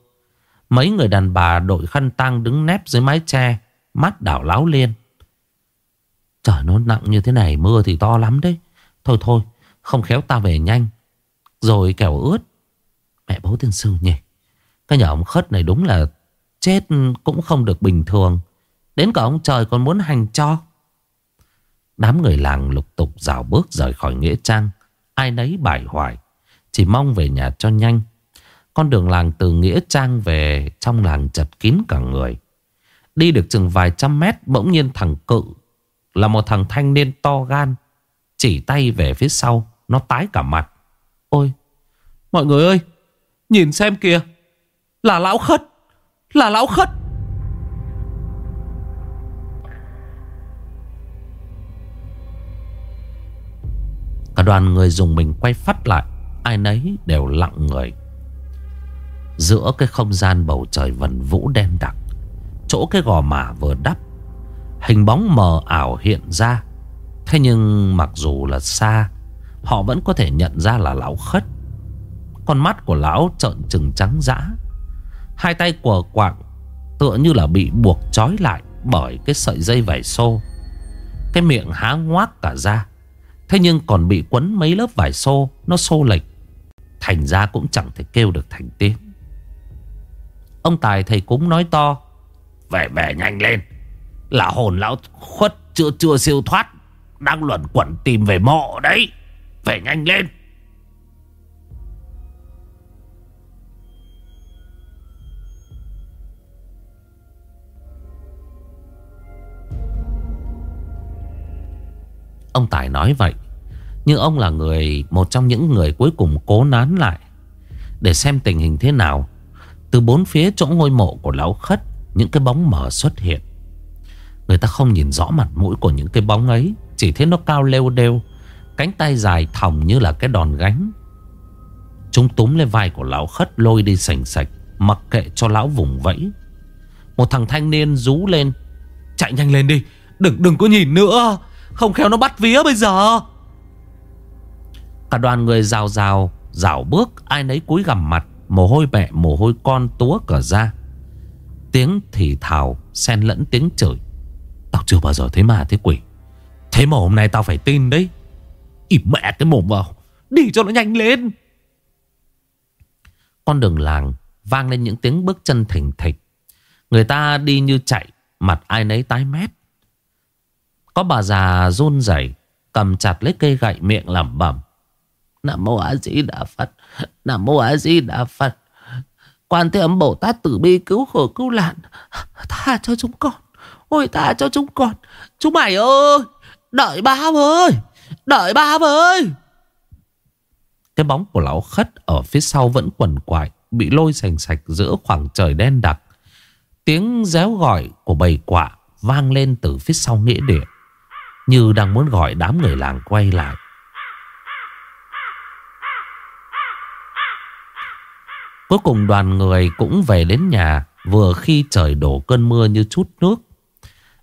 Mấy người đàn bà đội khăn tang đứng nép dưới mái tre, Mắt đảo láo liên. Trời nó nặng như thế này, Mưa thì to lắm đấy. Thôi thôi không khéo ta về nhanh. Rồi kẻo ướt. Mẹ bố tiên sư nhỉ. Cái nhà ông khất này đúng là Chết cũng không được bình thường. Đến cả ông trời còn muốn hành cho. Đám người làng lục tục rào bước rời khỏi Nghĩa Trang. Ai nấy bài hoài Chỉ mong về nhà cho nhanh. Con đường làng từ Nghĩa Trang về Trong làng chật kín cả người. Đi được chừng vài trăm mét, Bỗng nhiên thằng cự Là một thằng thanh niên to gan, Chỉ tay về phía sau. Nó tái cả mặt. Ôi mọi người ơi Nhìn xem kìa. Là lão khất Là lão khất. Cả đoàn người dùng mình quay phát lại Ai nấy đều lặng người. Giữa cái không gian bầu trời vần vũ đen đặc Chỗ cái gò mả vừa đắp Hình bóng mờ ảo hiện ra. Thế nhưng mặc dù là xa Họ vẫn có thể nhận ra là lão khất. Con mắt của lão trợn trừng trắng dã. Hai tay của quạng, Tựa như là bị buộc trói lại Bởi cái sợi dây vải xô. Cái miệng há ngoác cả ra. Thế nhưng còn bị quấn mấy lớp vải xô, Nó xô lệch. Thành ra cũng chẳng thể kêu được thành tiếng. Ông Tài thầy cúng nói to, Về về nhanh lên. Là hồn lão khuất chưa chưa siêu thoát, Đang luẩn quẩn tìm về mộ đấy. Về nhanh lên. Ông Tài nói vậy, Nhưng ông là người, Một trong những người cuối cùng cố nán lại. Để xem tình hình thế nào, Từ bốn phía chỗ ngôi mộ của lão khất, Những cái bóng mờ xuất hiện. Người ta không nhìn rõ mặt mũi của những cái bóng ấy, Chỉ thấy nó cao lêu đêu Cánh tay dài thòng như là cái đòn gánh. Chúng túm lên vai của lão khất Lôi đi sành sạch, Mặc kệ cho lão vùng vẫy. Một thằng thanh niên rú lên, Chạy nhanh lên đi, Đừng đừng có nhìn nữa, không khéo nó bắt vía bây giờ. Cả đoàn người rào rào Rào bước, ai nấy cúi gằm mặt, Mồ hôi mẹ mồ hôi con túa cờ ra. Tiếng thì thào, Xen lẫn tiếng chửi. Tao chưa bao giờ thấy ma thế quỷ. Thế mà hôm nay tao phải tin đấy. Im mẹ cái mồm vào. Đi cho nó nhanh lên. Con đường làng Vang lên những tiếng bước chân thình thịch. Người ta đi như chạy, Mặt ai nấy tái mét. Có bà già run rẩy, Cầm chặt lấy cây gậy miệng lẩm bẩm. Nam mô A Di Đà Phật, Nam mô A Di Đà Phật. Quan Thế Âm Bồ Tát tử bi cứu khổ cứu nạn. Tha cho chúng con. Ôi ta cho chúng con. Chúng mày ơi, Đợi ba ơi. Đợi ba với. Cái bóng của lão khất ở phía sau vẫn quẩn quại, Bị lôi sành sạch giữa khoảng trời đen đặc. Tiếng réo gọi của bầy quạ Vang lên từ phía sau nghĩa địa, Như đang muốn gọi đám người làng quay lại. Cuối cùng đoàn người cũng về đến nhà, Vừa khi trời đổ cơn mưa như chút nước.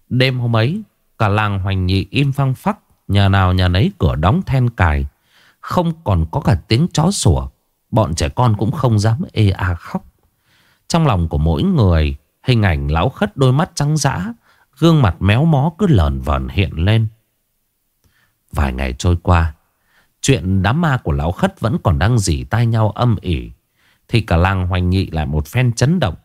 Đêm hôm ấy, Cả làng hoành nhị im phăng phắc Nhà nào nhà nấy cửa đóng then cài. Không còn có cả tiếng chó sủa. Bọn trẻ con cũng không dám ê a khóc. Trong lòng của mỗi người, Hình ảnh lão khất đôi mắt trắng dã, Gương mặt méo mó cứ lờn vờn hiện lên. Vài ngày trôi qua, Chuyện đám ma của lão khất vẫn còn đang dỉ tai nhau âm ỉ, Thì cả làng hoành nghị lại một phen chấn động.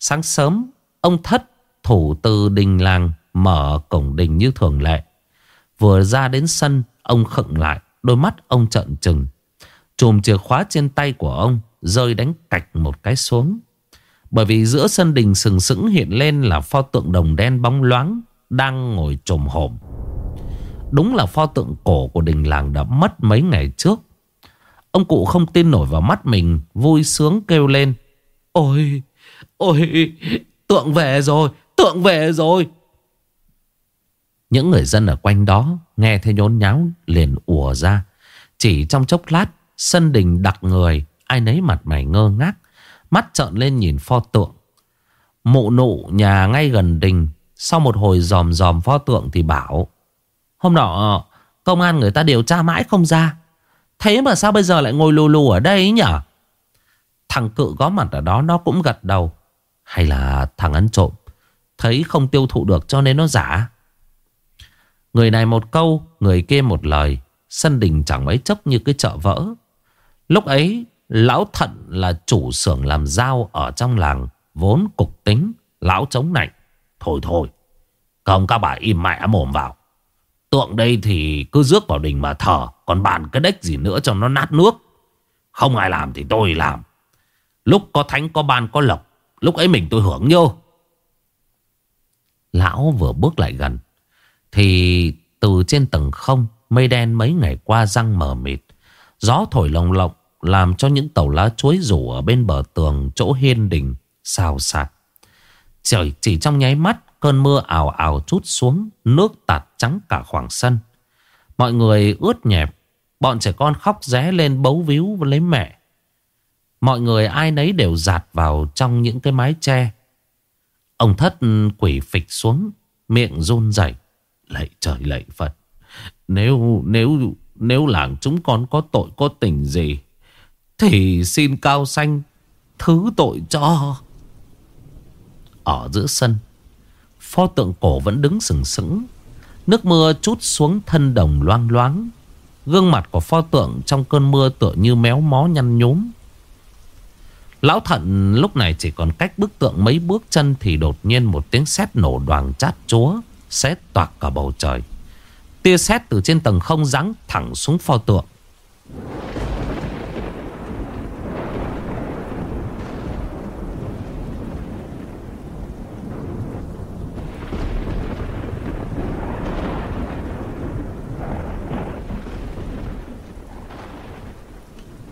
Sáng sớm, Ông thất, thủ từ đình làng, Mở cổng đình như thường lệ. Vừa ra đến sân, Ông khựng lại, Đôi mắt ông trợn trừng. Chùm chìa khóa trên tay của ông Rơi đánh cạch một cái xuống. Bởi vì giữa sân đình sừng sững hiện lên Là pho tượng đồng đen bóng loáng Đang ngồi trồm hổm. Đúng là pho tượng cổ của đình làng đã mất mấy ngày trước. Ông cụ không tin nổi vào mắt mình, Vui sướng kêu lên. Ôi Ôi, Tượng về rồi, Tượng về rồi. Những người dân ở quanh đó Nghe thấy nhốn nháo liền ùa ra. Chỉ trong chốc lát, Sân đình đặc người, Ai nấy mặt mày ngơ ngác, Mắt trợn lên nhìn pho tượng. Mụ nụ nhà ngay gần đình, Sau một hồi dòm dòm pho tượng thì bảo, Hôm nọ, Công an người ta điều tra mãi không ra. Thế mà sao bây giờ lại ngồi lù lù ở đây nhỉ? Thằng cự có mặt ở đó, Nó cũng gật đầu. Hay là thằng ăn trộm, Thấy không tiêu thụ được cho nên nó giả? Người này một câu, Người kia một lời. Sân đình chẳng mấy chốc như cái chợ vỡ. Lúc ấy, Lão Thận là chủ xưởng làm dao Ở trong làng, Vốn cục tính, Lão chống nạnh. Thôi thôi Không các bà im mẹ mồm vào. Tượng đây thì cứ rước vào đình mà thờ, Còn bàn cái đếch gì nữa cho nó nát nước. Không ai làm thì tôi làm. Lúc có thánh, có ban, có lộc, Lúc ấy mình tôi hưởng nhô. Lão vừa bước lại gần thì từ trên tầng không, Mây đen mấy ngày qua răng mờ mịt. Gió thổi lồng lộng, Làm cho những tàu lá chuối rủ Ở bên bờ tường chỗ hiên đình, Xào xạc. Trời chỉ trong nháy mắt, Cơn mưa ảo ảo chút xuống, Nước tạt trắng cả khoảng sân. Mọi người ướt nhẹp, Bọn trẻ con khóc ré lên bấu víu lấy mẹ. Mọi người ai nấy đều giạt vào trong những cái mái tre. Ông thất quỷ phịch xuống, Miệng run rẩy. Lạy trời lạy Phật. Nếu nếu nếu làng chúng con có tội có tình gì, Thì xin cao xanh Thứ tội cho. Ở giữa sân, Pho tượng cổ vẫn đứng sừng sững. Nước mưa chút xuống thân đồng loang loáng. Gương mặt của pho tượng trong cơn mưa tựa như méo mó nhăn nhúm. Lão thận lúc này chỉ còn cách bức tượng mấy bước chân Thì đột nhiên một tiếng sét nổ đoàn chát chúa xét toạc cả bầu trời. Tia sét từ trên tầng không giáng thẳng xuống pho tượng.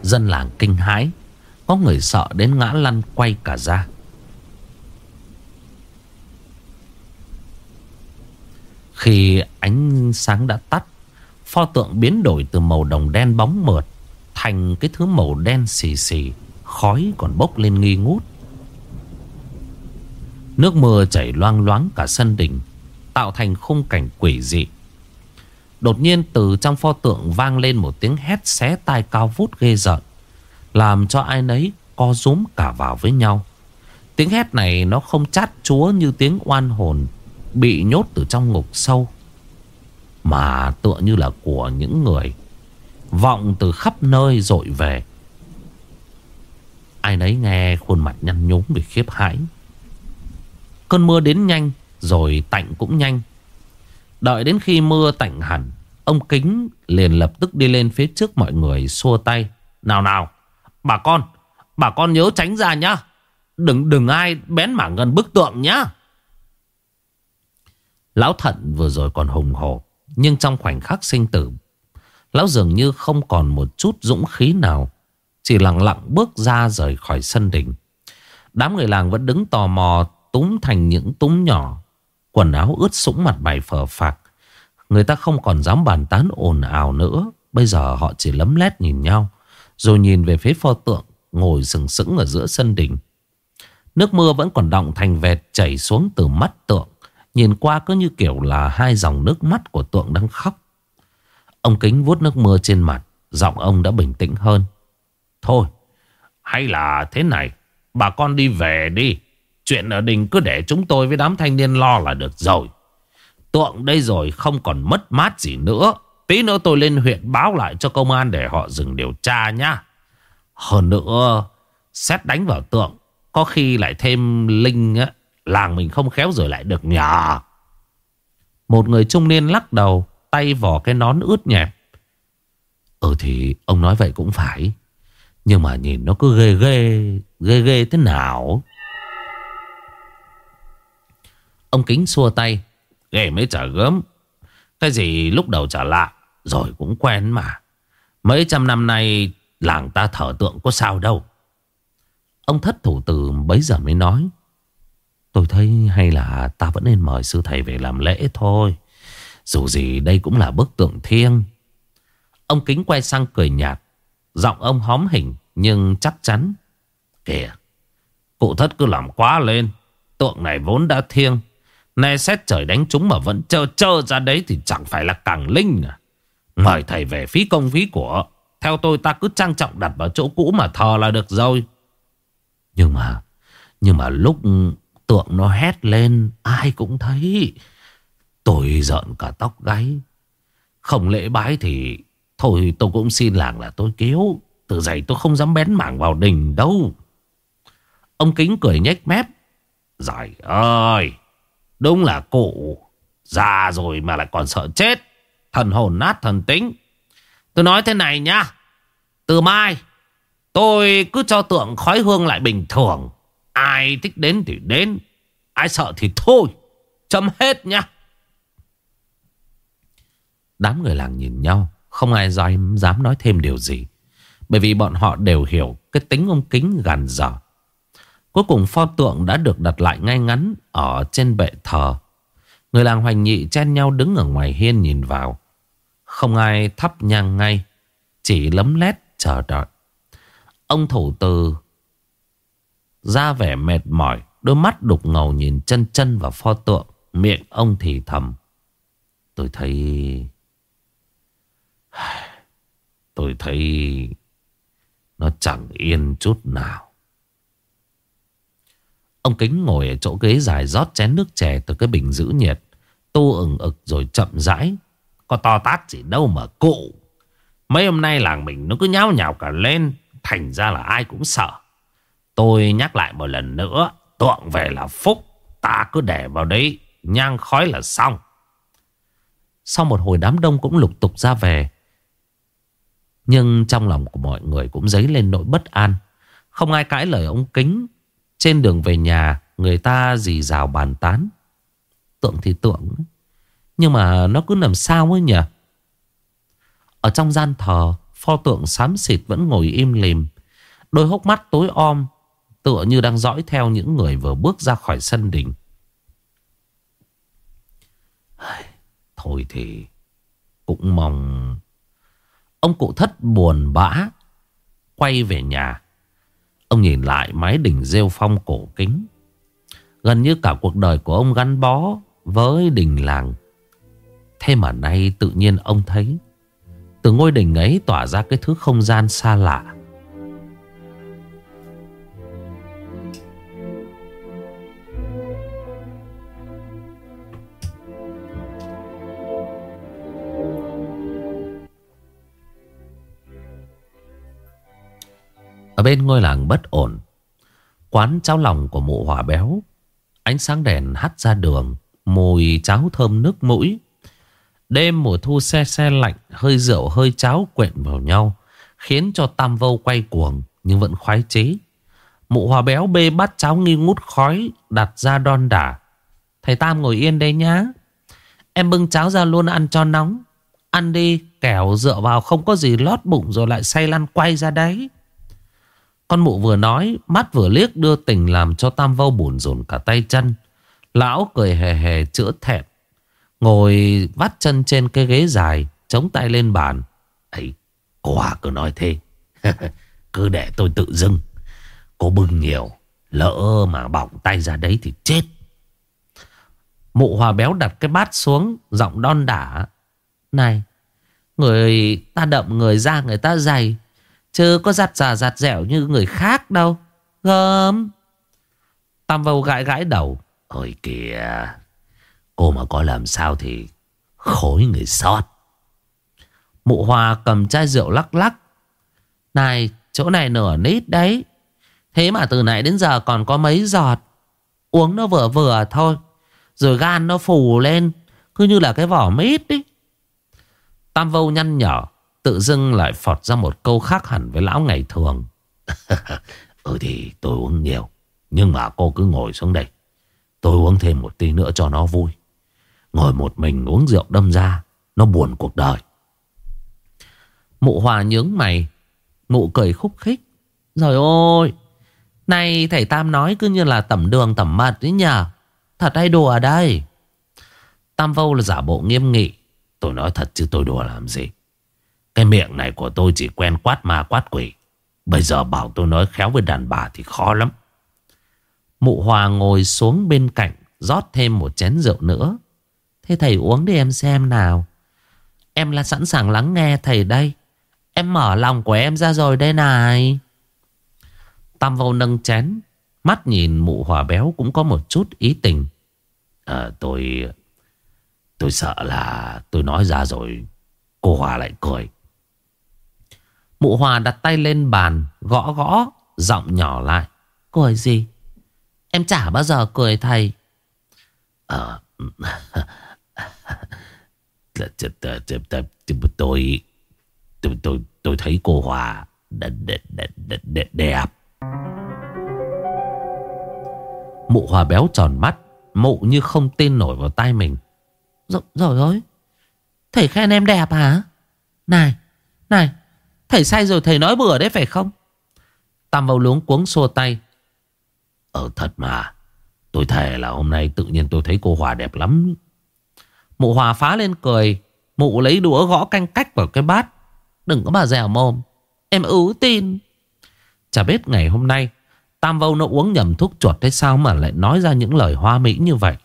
Dân làng kinh hãi, Có người sợ đến ngã lăn quay cả ra. Khi ánh sáng đã tắt, Pho tượng biến đổi từ màu đồng đen bóng mượt Thành cái thứ màu đen xì xì, Khói còn bốc lên nghi ngút. Nước mưa chảy loang loáng cả sân đình, Tạo thành khung cảnh quỷ dị. Đột nhiên từ trong pho tượng vang lên một tiếng hét xé tai cao vút ghê rợn, Làm cho ai nấy co rúm cả vào với nhau. Tiếng hét này nó không chát chúa như tiếng oan hồn Bị nhốt từ trong ngục sâu, Mà tựa như là của những người Vọng từ khắp nơi dội về. Ai nấy nghe khuôn mặt nhăn nhúm vì khiếp hãi. Cơn mưa đến nhanh, Rồi tạnh cũng nhanh. Đợi đến khi mưa tạnh hẳn, Ông Kính liền lập tức đi lên phía trước mọi người xua tay. Nào nào, Bà con Bà con nhớ tránh ra nhá. Đừng đừng ai bén mảng gần bức tượng nhá. Lão thận vừa rồi còn hùng hổ, Nhưng trong khoảnh khắc sinh tử, Lão dường như không còn một chút dũng khí nào, Chỉ lặng lặng bước ra rời khỏi sân đình. Đám người làng vẫn đứng tò mò, Túm thành những túm nhỏ, Quần áo ướt sũng mặt mày phờ phạc. Người ta không còn dám bàn tán ồn ào nữa, Bây giờ họ chỉ lấm lét nhìn nhau, Rồi nhìn về phía pho tượng Ngồi sừng sững ở giữa sân đình. Nước mưa vẫn còn đọng thành vẹt chảy xuống từ mắt tượng. Nhìn qua cứ như kiểu là hai dòng nước mắt của tượng đang khóc. Ông kính vuốt nước mưa trên mặt, Giọng ông đã bình tĩnh hơn. Thôi, Hay là thế này, Bà con đi về đi. Chuyện ở đình cứ để chúng tôi với đám thanh niên lo là được rồi. Tượng đây rồi không còn mất mát gì nữa. Tí nữa tôi lên huyện báo lại cho công an để họ dừng điều tra nhá. Hơn nữa, Xét đánh vào tượng, Có khi lại thêm linh á. Làng mình không khéo rồi lại được nhờ Một người trung niên lắc đầu Tay vỏ cái nón ướt nhẹp. Ừ thì ông nói vậy cũng phải Nhưng mà nhìn nó cứ ghê ghê Ghê ghê thế nào? Ông kính xua tay. Ghê mới chả gớm. Cái gì lúc đầu chả lạ Rồi cũng quen mà. Mấy trăm năm nay Làng ta thở tượng có sao đâu. Ông thất thủ từ bấy giờ mới nói Tôi thấy hay là ta vẫn nên mời sư thầy về làm lễ thôi. Dù gì đây cũng là bức tượng thiêng. Ông kính quay sang cười nhạt. Giọng ông hóm hình nhưng chắc chắn. Kìa, cụ thất cứ làm quá lên. Tượng này vốn đã thiêng. Nay xét trời đánh chúng mà vẫn trơ trơ ra đấy thì chẳng phải là càng linh à. Mời thầy về phí công phí của. Theo tôi ta cứ trang trọng đặt vào chỗ cũ mà thờ là được rồi. Nhưng mà, nhưng mà lúc tượng nó hét lên ai cũng thấy. Tôi giận cả tóc gáy. Không lễ bái thì thôi tôi cũng xin làng là tôi cứu. Từ giày tôi không dám bén mảng vào đình đâu. Ông kính cười nhếch mép. Giời ơi, đúng là cụ. Già rồi mà lại còn sợ chết. Thần hồn nát thần tính. Tôi nói thế này nhá. Từ mai, tôi cứ cho tượng khói hương lại bình thường. Ai thích đến thì đến Ai sợ thì thôi. Chấm hết nhá. Đám người làng nhìn nhau Không ai dám, dám nói thêm điều gì. Bởi vì bọn họ đều hiểu Cái tính ông kính gàn dở. Cuối cùng pho tượng đã được đặt lại ngay ngắn Ở trên bệ thờ. Người làng hoành nhị chen nhau đứng ở ngoài hiên nhìn vào. Không ai thắp nhang ngay Chỉ lấm lét chờ đợi. Ông thủ từ ra vẻ mệt mỏi, Đôi mắt đục ngầu nhìn chân chân vào pho tượng, Miệng ông thì thầm. Tôi thấy Tôi thấy Nó chẳng yên chút nào. Ông Kính ngồi ở chỗ ghế dài rót chén nước chè từ cái bình giữ nhiệt Tu ửng ực rồi chậm rãi, Có to tát gì đâu mà cụ. Mấy hôm nay làng mình nó cứ nháo nhào cả lên, Thành ra là ai cũng sợ. Tôi nhắc lại một lần nữa Tượng về là phúc, Ta cứ để vào đấy, Nhang khói là xong. Sau một hồi đám đông cũng lục tục ra về, Nhưng trong lòng của mọi người cũng dấy lên nỗi bất an. Không ai cãi lời ông Kính, Trên đường về nhà, Người ta dì rào bàn tán. Tượng thì tượng Nhưng mà nó cứ nằm sao ấy nhỉ? Ở trong gian thờ, Pho tượng xám xịt vẫn ngồi im lìm. Đôi hốc mắt tối om Tựa như đang dõi theo những người vừa bước ra khỏi sân đình. Thôi thì Cũng mong Ông cụ thất buồn bã Quay về nhà. Ông nhìn lại mái đỉnh rêu phong cổ kính. Gần như cả cuộc đời của ông gắn bó Với đình làng. Thế mà nay tự nhiên ông thấy, Từ ngôi đình ấy tỏa ra cái thứ không gian xa lạ. Ở bên ngôi làng bất ổn, Quán cháo lòng của mụ hỏa béo. Ánh sáng đèn hắt ra đường, Mùi cháo thơm nước mũi. Đêm mùa thu xe xe lạnh, Hơi rượu, hơi cháo quện vào nhau, Khiến cho tam vâu quay cuồng Nhưng vẫn khoái chế Mụ hòa béo bê bát cháo nghi ngút khói, Đặt ra đon đả. Thầy Tam ngồi yên đây nhá. Em bưng cháo ra luôn ăn cho nóng. Ăn đi, kẻo dựa vào không có gì lót bụng Rồi lại say lăn quay ra đấy. Con mụ vừa nói, Mắt vừa liếc đưa tình làm cho Tam Vâu buồn rồn cả tay chân. Lão cười hề hề chữa thẹn. Ngồi vắt chân trên cái ghế dài, Chống tay lên bàn. Ấy cô Hà cứ nói thế. Cứ để tôi tự dưng. Cô bưng nhiều, Lỡ mà bỏng tay ra đấy thì chết. Mụ hòa béo đặt cái bát xuống, Giọng đon đả. Này, Người ta đậm người ra, người ta dày. Chứ có giặt giả giặt dẻo như người khác đâu. Gớm. Tam vâu gãi gãi đầu. Ôi kìa. Cô mà có làm sao thì Khối người sót. Mụ hòa cầm chai rượu lắc lắc. Này, chỗ này nửa nít đấy. Thế mà từ nãy đến giờ còn có mấy giọt. Uống nó vừa vừa thôi. Rồi gan nó phù lên. Cứ như là cái vỏ mít đi Tam Vâu nhăn nhỏ Tự dưng lại phọt ra một câu khác hẳn với lão ngày thường. Ừ thì tôi uống nhiều, Nhưng mà cô cứ ngồi xuống đây. Tôi uống thêm một tí nữa cho nó vui. Ngồi một mình uống rượu đâm ra, Nó buồn cuộc đời. Mụ hòa nhướng mày, Mụ cười khúc khích. Rồi ôi, Này thầy Tam nói cứ như là tẩm đường tẩm mật ấy nhờ. Thật hay đùa đây? Tam Vâu là giả bộ nghiêm nghị. Tôi nói thật chứ tôi đùa làm gì? Cái miệng này của tôi chỉ quen quát ma quát quỷ Bây giờ bảo tôi nói khéo với đàn bà thì khó lắm Mụ Hòa ngồi xuống bên cạnh rót thêm một chén rượu nữa. Thế thầy uống đi em xem nào. Em là sẵn sàng lắng nghe thầy đây. Em mở lòng của em ra rồi đây này. Tam vô nâng chén. Mắt nhìn mụ Hòa béo cũng có một chút ý tình. À, tôi... Tôi sợ là tôi nói ra rồi cô Hòa lại cười. Mụ Hòa đặt tay lên bàn gõ gõ giọng nhỏ lại. Cười gì? Em chả bao giờ cười thầy. Ờ... tôi, tôi, tôi, tôi thấy cô Hòa đẹp, đẹp, đẹp. Mụ Hòa béo tròn mắt, mụ như không tin nổi vào tay mình. Rồi, rồi rồi, thầy khen em đẹp hả? Này, này, thầy sai rồi, thầy nói bừa đấy phải không? Tam vào luống cuống xô tay. Ờ thật mà. Tôi thề là hôm nay tự nhiên tôi thấy cô Hòa đẹp lắm. Mụ Hòa phá lên cười. Mụ lấy đũa gõ canh cách vào cái bát. Đừng có bà dẻo mồm. Em ứ tin. Chả biết ngày hôm nay, Tam Vâu nó uống nhầm thuốc chuột hay sao mà lại nói ra những lời hoa mỹ như vậy.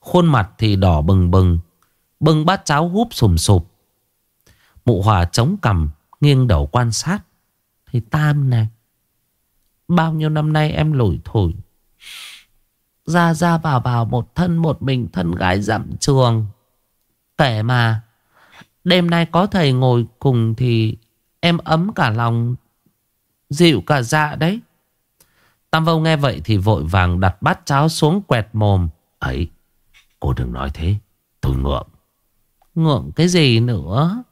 Khuôn mặt thì đỏ bừng bừng. Bưng bát cháo húp sùm sụp. Mụ Hòa chống cằm. Nghiêng đầu quan sát, Thì Tam này Bao nhiêu năm nay em lủi thổi Ra ra vào vào một thân một mình, thân gái dặm trường. Kể mà. Đêm nay có thầy ngồi cùng thì Em ấm cả lòng, Dịu cả dạ đấy. Tam Vâu nghe vậy thì vội vàng đặt bát cháo xuống quẹt mồm. Ấy, Cô đừng nói thế, Tôi ngượng. Ngượng cái gì nữa?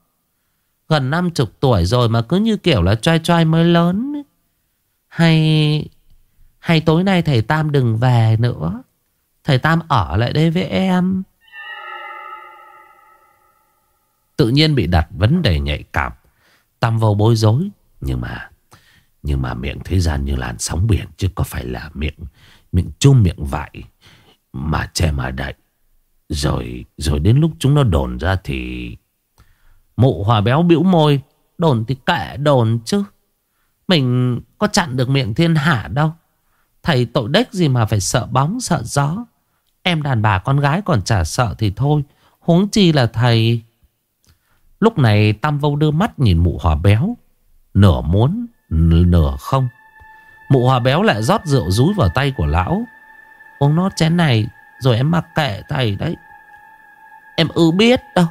Gần năm chục tuổi rồi mà cứ như kiểu là trai trai mới lớn. Hay Hay tối nay thầy Tam đừng về nữa. Thầy Tam ở lại đây với em. Tự nhiên bị đặt vấn đề nhạy cảm. Tam vô bối rối, Nhưng mà Nhưng mà miệng thế gian như làn sóng biển, Chứ có phải là miệng Miệng chung miệng vại Mà che mà đậy. Rồi rồi đến lúc chúng nó đồn ra thì Mụ hòa béo bĩu môi, Đồn thì kệ đồn chứ. Mình có chặn được miệng thiên hạ đâu. Thầy tội đếch gì mà phải sợ bóng, sợ gió. Em đàn bà con gái còn chả sợ thì thôi. Huống chi là thầy. Lúc này Tam Vâu đưa mắt nhìn mụ hòa béo. Nửa muốn Nửa không. Mụ hòa béo lại rót rượu rúi vào tay của lão. Uống nốt chén này, Rồi em mặc kệ thầy đấy. Em ư biết đâu.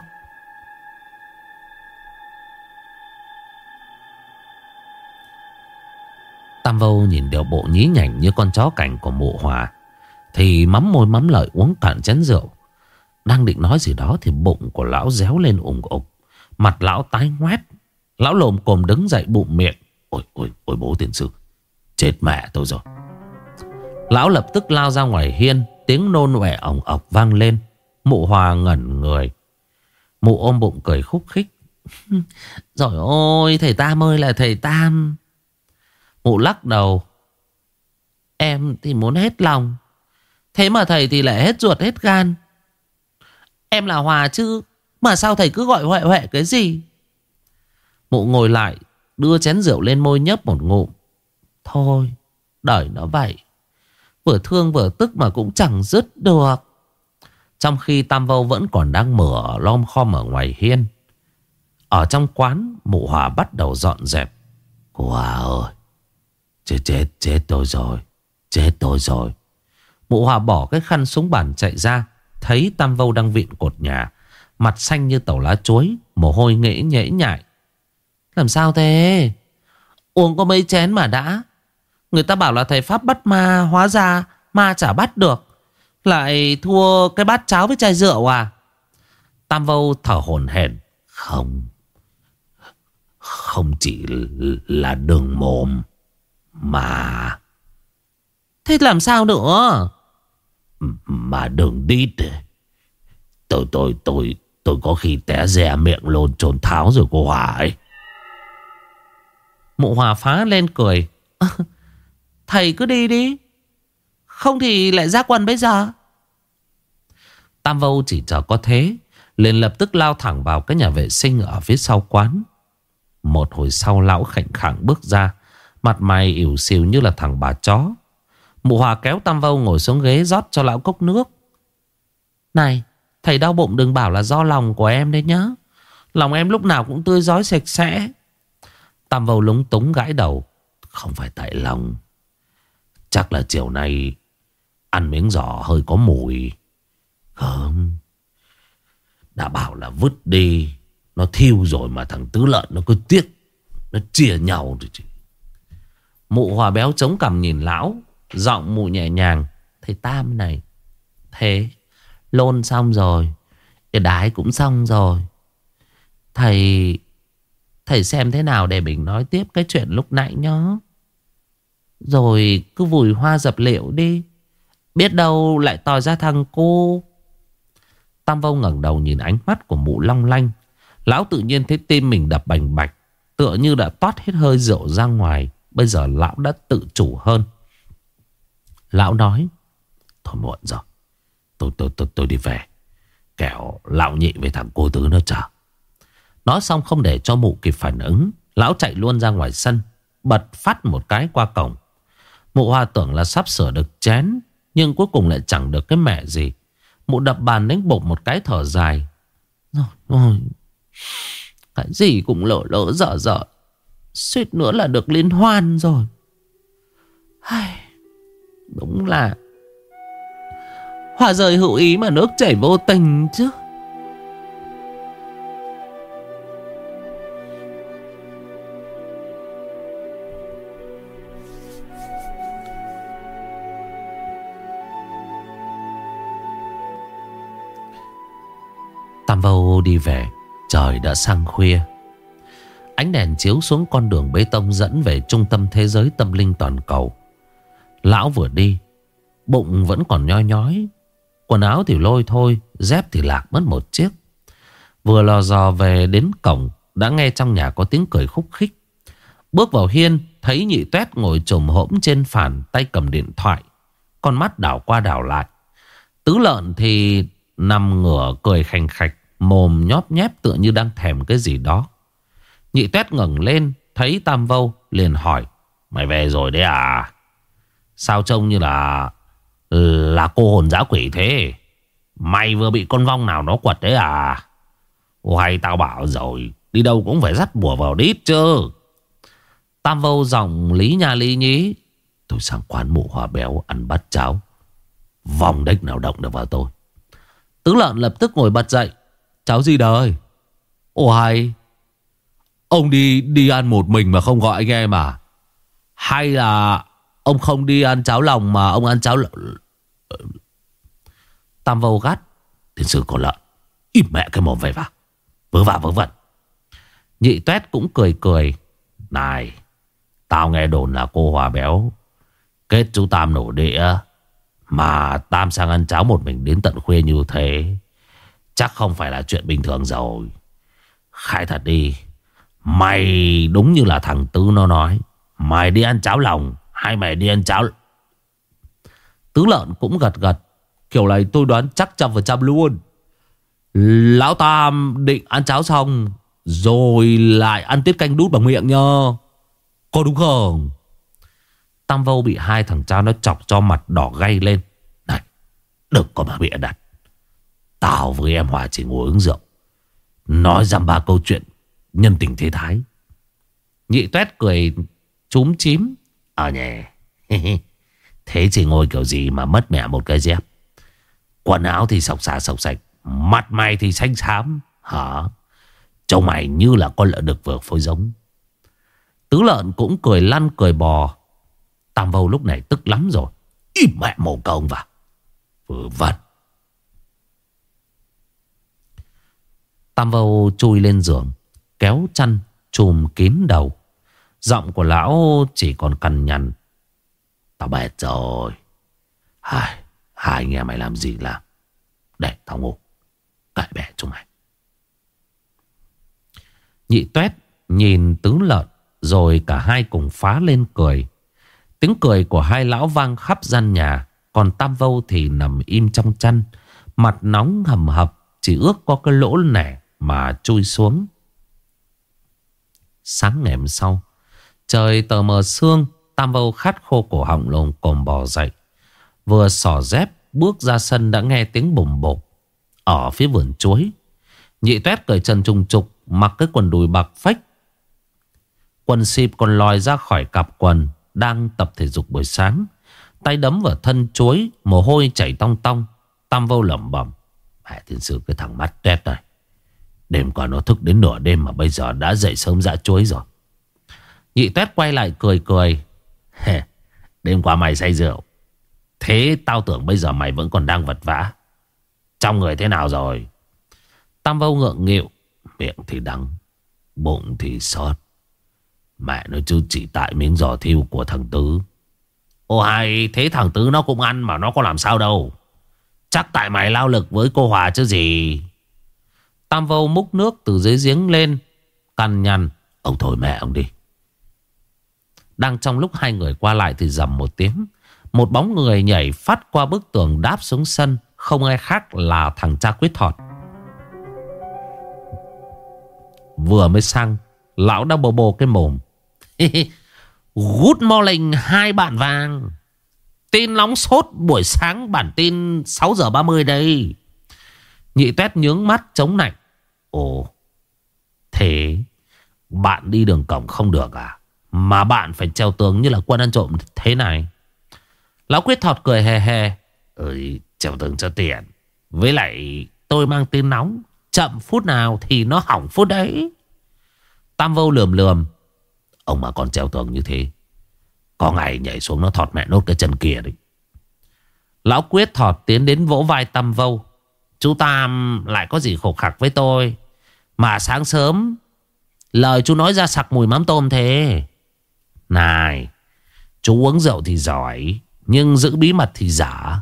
Tam Vô nhìn điều bộ nhí nhảnh như con chó cảnh của mụ hòa. Thì mắm môi mắm lợi uống cạn chén rượu. Đang định nói gì đó thì bụng của lão réo lên ủng ục. Mặt lão tái ngoét. Lão lồm cồm đứng dậy bụng miệng. Ôi ôi ôi bố tiền sư. Chết mẹ tôi rồi. Lão lập tức lao ra ngoài hiên. Tiếng nôn ẻ ỏng ọc vang lên. Mụ Hòa ngẩn người. Mụ ôm bụng cười khúc khích. Rồi ôi, thầy Tam ơi là thầy Tam. Mụ lắc đầu. Em thì muốn hết lòng. Thế mà thầy thì lại hết ruột hết gan. Em là Hòa chứ. Mà sao thầy cứ gọi huệ huệ cái gì? Mụ ngồi lại. Đưa chén rượu lên môi nhấp một ngụm. Thôi. Đời nó vậy. Vừa thương vừa tức mà cũng chẳng dứt được. Trong khi Tam Vâu vẫn còn đang mở lom khom ở ngoài hiên. Ở trong quán, mụ hòa bắt đầu dọn dẹp. Hòa ơi, chết chết chết tôi rồi, chết tôi rồi. Mụ hòa bỏ cái khăn xuống bàn chạy ra, thấy Tam Vâu đang vịn cột nhà. Mặt xanh như tàu lá chuối, mồ hôi nghễ nhễ nhại. Làm sao thế? Uống có mấy chén mà đã. Người ta bảo là thầy Pháp bắt ma, hóa ra ma chả bắt được. Lại thua cái bát cháo với chai rượu à? Tam Vâu thở hổn hển. Không. Không chỉ là đường mồm. Mà... Thế làm sao nữa? Mà đừng đít. Tôi, tôi, tôi, tôi có khi té rè miệng lồn trồn tháo rồi cô Hòa ấy. Mụ Hòa phá lên cười. Thầy cứ đi đi. Không thì lại ra quần bây giờ. Tam Vâu chỉ chờ có thế. liền lập tức lao thẳng vào cái nhà vệ sinh ở phía sau quán. Một hồi sau lão khảnh khẳng bước ra. Mặt mày ỉu xìu như là thằng bà chó. Mụ Hòa kéo Tam Vâu ngồi xuống ghế rót cho lão cốc nước. Này, thầy đau bụng đừng bảo là do lòng của em đấy nhá. Lòng em lúc nào cũng tươi giói sạch sẽ. Tam Vâu lúng túng gãi đầu. Không phải tại lòng. Chắc là chiều nay ăn miếng giò hơi có mùi. Không. Đã bảo là vứt đi. Nó thiêu rồi mà thằng tứ lợn nó cứ tiếc. Nó chia nhau rồi chứ. Mụ hòa béo chống cằm nhìn lão. Giọng mụ nhẹ nhàng. Thầy Tam này. Thế. Lôn xong rồi. Cái đái cũng xong rồi. Thầy... Thầy xem thế nào để mình nói tiếp cái chuyện lúc nãy nhá. Rồi cứ vùi hoa dập liệu đi. Biết đâu lại tỏ ra thằng cô. Tam Vâu ngẩng đầu nhìn ánh mắt của mụ long lanh. Lão tự nhiên thấy tim mình đập bành bạch. Tựa như đã toát hết hơi rượu ra ngoài. Bây giờ lão đã tự chủ hơn. Lão nói. Thôi muộn rồi. Tôi, tôi, tôi, tôi đi về. Kẻo lão nhị với thằng cô tứ nó chờ. Nói xong không để cho mụ kịp phản ứng. Lão chạy luôn ra ngoài sân. Bật phát một cái qua cổng. Mụ hoa tưởng là sắp sửa được chén. Nhưng cuối cùng lại chẳng được cái mẹ gì. Mụ đập bàn đánh bột một cái thở dài. Rồi, rồi. Cái gì cũng lỡ lỡ dở dở. Suýt nữa là được liên hoan rồi. Ai... Đúng là Hòa rời hữu ý mà nước chảy vô tình chứ Tam Vâu đi về, Trời đã sang khuya Ánh đèn chiếu xuống con đường bê tông dẫn về trung tâm thế giới tâm linh toàn cầu. Lão vừa đi, bụng vẫn còn nhoi nhói. Quần áo thì lôi thôi, dép thì lạc mất một chiếc. Vừa lò dò về đến cổng, đã nghe trong nhà có tiếng cười khúc khích. Bước vào hiên, thấy nhị tuét ngồi trồm hỗn trên phản tay cầm điện thoại. Con mắt đảo qua đảo lại. Tứ lợn thì nằm ngửa cười khành khạch, mồm nhóp nhép tựa như đang thèm cái gì đó. Nhị tuét ngẩng lên, thấy Tam Vâu, liền hỏi. Mày về rồi đấy à? Sao trông như là ừ, Là cô hồn giã quỷ thế? Mày vừa bị con vong nào nó quật đấy à? Hay tao bảo rồi Đi đâu cũng phải dắt bùa vào đít chứ. Tam vô giọng lý nhà lý nhí Tôi sang quán mụ hòa béo Ăn bát cháo. Vòng đếch nào động được vào tôi. Tứ lợn lập tức ngồi bật dậy Cháu gì đời? Ồ hay Ông đi đi ăn một mình mà không gọi anh em à Hay là Ông không đi ăn cháo lòng mà ông ăn cháo. Tam vô gắt. Tiến sư có lợn. Im mẹ cái mồm về vào. Vớ vả, vớ vẩn. Nhị tuét cũng cười cười. Này. Tao nghe đồn là cô Hòa Béo. Kết chú Tam nổ địa. Mà Tam sang ăn cháo một mình đến tận khuya như thế. Chắc không phải là chuyện bình thường rồi Khai thật đi Mày đúng như là thằng Tứ nó nói. Mày đi ăn cháo lòng Hay mày đi ăn cháo Tứ lợn cũng gật gật. Kiểu này tôi đoán chắc trăm phần trăm luôn. Lão Tam định ăn cháo xong, Rồi lại ăn tiết canh đút bằng miệng nha Có đúng không? Tam Vâu bị hai thằng cha nó chọc cho mặt đỏ gay lên. Này, Đừng có mà bịa đặt. Tao với em Hòa chỉ ngồi uống rượu. Nói dăm ba câu chuyện Nhân tình thế thái. Nhị tuét cười chúm chím. Ờ nhè. Thế chỉ ngồi kiểu gì mà mất mẹ một cái dép? Quần áo thì sọc xà sọc sạch, Mặt mày thì xanh xám. Hả? Trông mày như là con lợn được vừa phối giống. Tứ lợn cũng cười lăn cười bò. Tam Vâu lúc này tức lắm rồi. Im mẹ mồ công vào Vừa vần Tam Vâu chui lên giường. Kéo chăn Chùm kín đầu. Giọng của lão chỉ còn cằn nhằn. Tao mệt rồi. Hai, hai anh em mày làm gì làm Để tao ngủ. Cãi bè chúng mày. Nhị tuét nhìn tứ lợn Rồi cả hai cùng phá lên cười. Tiếng cười của hai lão vang khắp gian nhà Còn Tam Vâu thì nằm im trong chăn Mặt nóng hầm hập Chỉ ước có cái lỗ nẻ mà chui xuống. Sáng ngày hôm sau, Trời tờ mờ sương, Tam Vâu khát khô cổ họng lồng cồm bò dậy. Vừa xỏ dép, Bước ra sân đã nghe tiếng bùm bột Ở phía vườn chuối, Nhị tuét cởi chân trùng trục, Mặc cái quần đùi bạc phách. Quần xịp còn lòi ra khỏi cặp quần, Đang tập thể dục buổi sáng. Tay đấm vào thân chuối, Mồ hôi chảy tong tong, Tam vô lẩm bẩm. Mẹ thiên sư, cái thằng mắt tét này Đêm qua nó thức đến nửa đêm Mà bây giờ đã dậy sớm dã chuối rồi. Nhị tuyết quay lại cười cười. Đêm qua mày say rượu. Thế tao tưởng bây giờ mày vẫn còn đang vật vã. Trong người thế nào rồi? Tam vô ngượng nghịu, Miệng thì đắng, Bụng thì sót Mẹ nói chứ chỉ tại miếng giò thiêu của thằng Tứ. Ô hay Thế thằng Tứ nó cũng ăn mà nó có làm sao đâu. Chắc tại mày lao lực với cô Hòa chứ gì. Tam Vâu múc nước từ dưới giếng lên Căn nhằn, Ông thôi mẹ ông đi. Đang trong lúc hai người qua lại thì dầm một tiếng, Một bóng người nhảy phát qua bức tường đáp xuống sân, Không ai khác là thằng cha quyết thọt. Vừa mới sang, Lão đã bồ bồ cái mồm. Good morning hai bạn vàng. Tin nóng sốt buổi sáng bản tin 6 giờ 30 đây. Nhị tét nhướng mắt chống nạnh. Ồ, Thế Bạn đi đường cổng không được à? Mà bạn phải treo tường như là quân ăn trộm thế này. Lão quyết thọt cười hề hề Ừ treo tường cho tiền Với lại tôi mang tin nóng, Chậm phút nào thì nó hỏng phút đấy. Tam vô lườm lườm. Ông mà còn treo tường như thế, Có ngày nhảy xuống nó thọt mẹ nốt cái chân kia đấy Lão quyết thọt tiến đến vỗ vai Tam vô Chú Tam lại có gì khổ khạc với tôi? Mà sáng sớm, Lời chú nói ra sặc mùi mắm tôm thế. Này, Chú uống rượu thì giỏi, Nhưng giữ bí mật thì giả.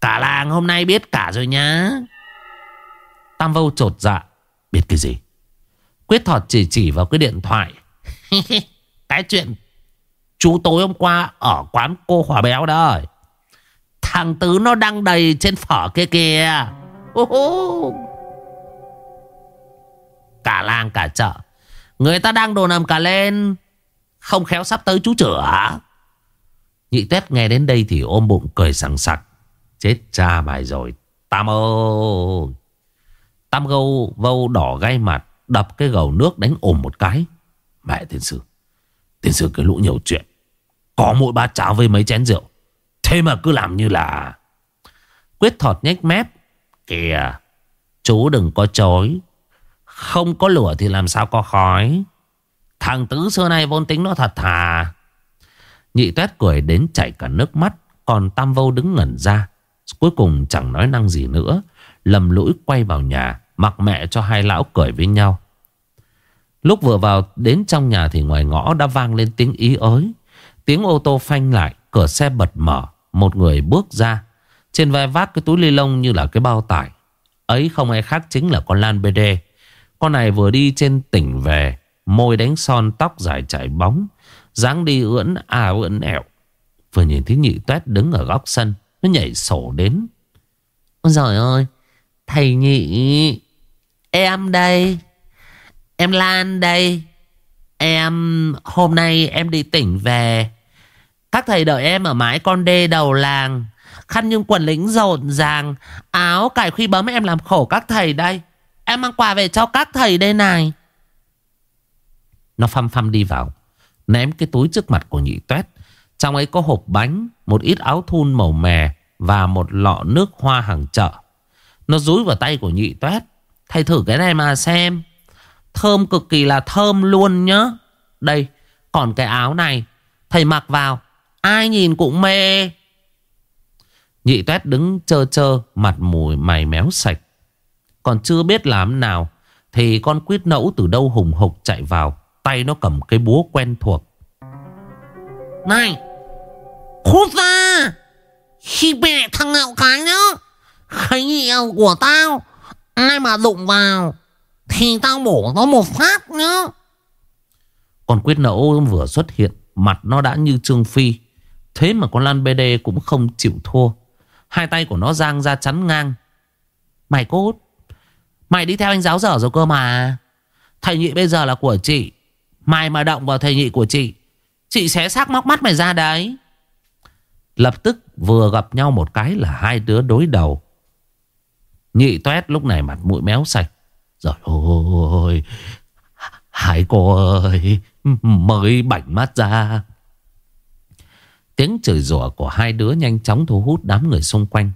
Cả làng hôm nay biết cả rồi nhá. Tam Vâu trột dạ Biết cái gì? Quyết thọt chỉ chỉ vào cái điện thoại. Cái chuyện Chú tối hôm qua ở quán cô Hòa Béo đó Thằng Tứ nó đăng đầy trên phở kia kìa. Cả làng cả chợ. Người ta đang đồ nằm cả lên. Không khéo sắp tới chú chữa Nhị tuyết nghe đến đây thì ôm bụng cười sẵn sặc. Chết cha mày rồi. Tam ơi! Tam gâu vâu đỏ gai mặt, Đập cái gầu nước đánh ồm một cái. Mẹ tiên sư Tiên sư cái lũ nhiều chuyện. Có mỗi ba cháo với mấy chén rượu. Thế mà cứ làm như là Quyết thọt nhách mép. Kìa. Chú đừng có chối. Không có lửa thì làm sao có khói. Thằng Tứ xưa nay vốn tính nó thật thà. Nhị tuét cười đến chảy cả nước mắt, Còn Tam Vô đứng ngẩn ra. Cuối cùng chẳng nói năng gì nữa. Lầm lũi quay vào nhà, Mặc mẹ cho hai lão cười với nhau. Lúc vừa vào đến trong nhà Thì ngoài ngõ đã vang lên tiếng ý ới. Tiếng ô tô phanh lại, Cửa xe bật mở, Một người bước ra. Trên vai vác cái túi ly lông như là cái bao tải. Ấy không ai khác chính là con Lan BD Con này vừa đi trên tỉnh về, Môi đánh son, tóc dài chảy bóng, dáng đi ưỡn à ưỡn ẹo. Vừa nhìn thấy nhị tuét đứng ở góc sân, Nó nhảy sổ đến. Ôi giời ơi, Thầy nhị, Em đây, Em Lan đây, Em, hôm nay em đi tỉnh về. Các thầy đợi em ở mái con đê đầu làng. Khăn nhưng quần lính rộn ràng Áo cải khuy bấm, em làm khổ các thầy đây. Em mang quà về cho các thầy đây này. Nó phăm phăm đi vào, Ném cái túi trước mặt của nhị tuét. Trong ấy có hộp bánh, Một ít áo thun màu mè Và một lọ nước hoa hàng chợ. Nó rúi vào tay của nhị tuét. Thầy thử cái này mà xem. Thơm cực kỳ là thơm luôn nhá. Đây, Còn cái áo này, Thầy mặc vào, Ai nhìn cũng mê. Nhị tuét đứng chơ chơ Mặt mùi mày méo sạch. Còn chưa biết làm nào Thì con quýt nẫu từ đâu hùng hục chạy vào Tay nó cầm cái búa quen thuộc. Này Cút ra Khi mẹ thằng ngạo cái nhá Khấy nhiều của tao Ai mà đụng vào Thì tao bổ nó một phát nhá Con quyết nẫu vừa xuất hiện Mặt nó đã như Trương Phi Thế mà con Lan BD cũng không chịu thua Hai tay của nó giang ra chắn ngang. Mày cút. Mày đi theo anh giáo dở rồi cơ mà. Thầy nhị bây giờ là của chị. Mày mà động vào thầy nhị của chị Chị sẽ xác móc mắt mày ra đấy. Lập tức vừa gặp nhau một cái là hai đứa đối đầu. Nhị toét lúc này mặt mũi méo sạch. Rồi, ôi hải cô ơi Mới bảnh mắt ra. Tiếng chửi rủa của hai đứa nhanh chóng thu hút đám người xung quanh.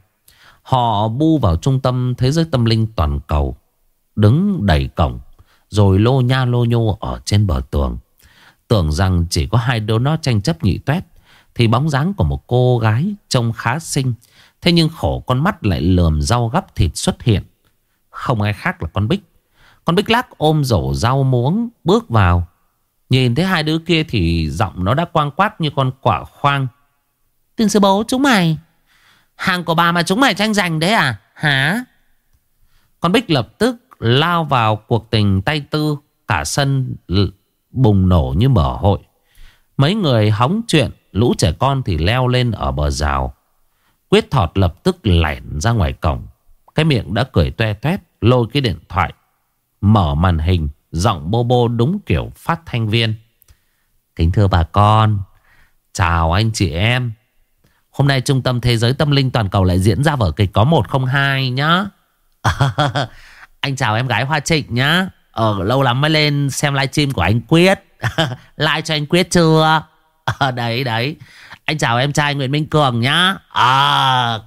Họ bu vào trung tâm thế giới tâm linh toàn cầu, Đứng đẩy cổng, Rồi lô nha lô nhô ở trên bờ tường. Tưởng rằng chỉ có hai đứa nó tranh chấp nhị tuét, Thì bóng dáng của một cô gái trông khá xinh, Thế nhưng khổ con mắt lại lườm rau gắp thịt xuất hiện. Không ai khác là con Bích. Con Bích lắc ôm rổ rau muống bước vào. Nhìn thấy hai đứa kia thì giọng nó đã quang quát như con quả khoang. Tiên sư bố, chúng mày, Hàng của bà mà chúng mày tranh giành đấy à? Hả? Con Bích lập tức lao vào cuộc tình tay tư, Cả sân bùng nổ như mở hội. Mấy người hóng chuyện, Lũ trẻ con thì leo lên ở bờ rào. Quyết thọt lập tức lẻn ra ngoài cổng. Cái miệng đã cười toe toét, Lôi cái điện thoại, Mở màn hình. Giọng bô bô đúng kiểu phát thanh viên. Kính thưa bà con Chào anh chị em. Hôm nay Trung tâm Thế giới Tâm linh Toàn cầu lại diễn ra vở kịch có 102 nhá. Anh chào em gái Hoa Trịnh nhá. Ờ lâu lắm mới lên xem livestream của anh Quyết. Like cho anh Quyết chưa? À, Đấy đấy. Anh chào em trai Nguyễn Minh Cường nhá. Ờ, à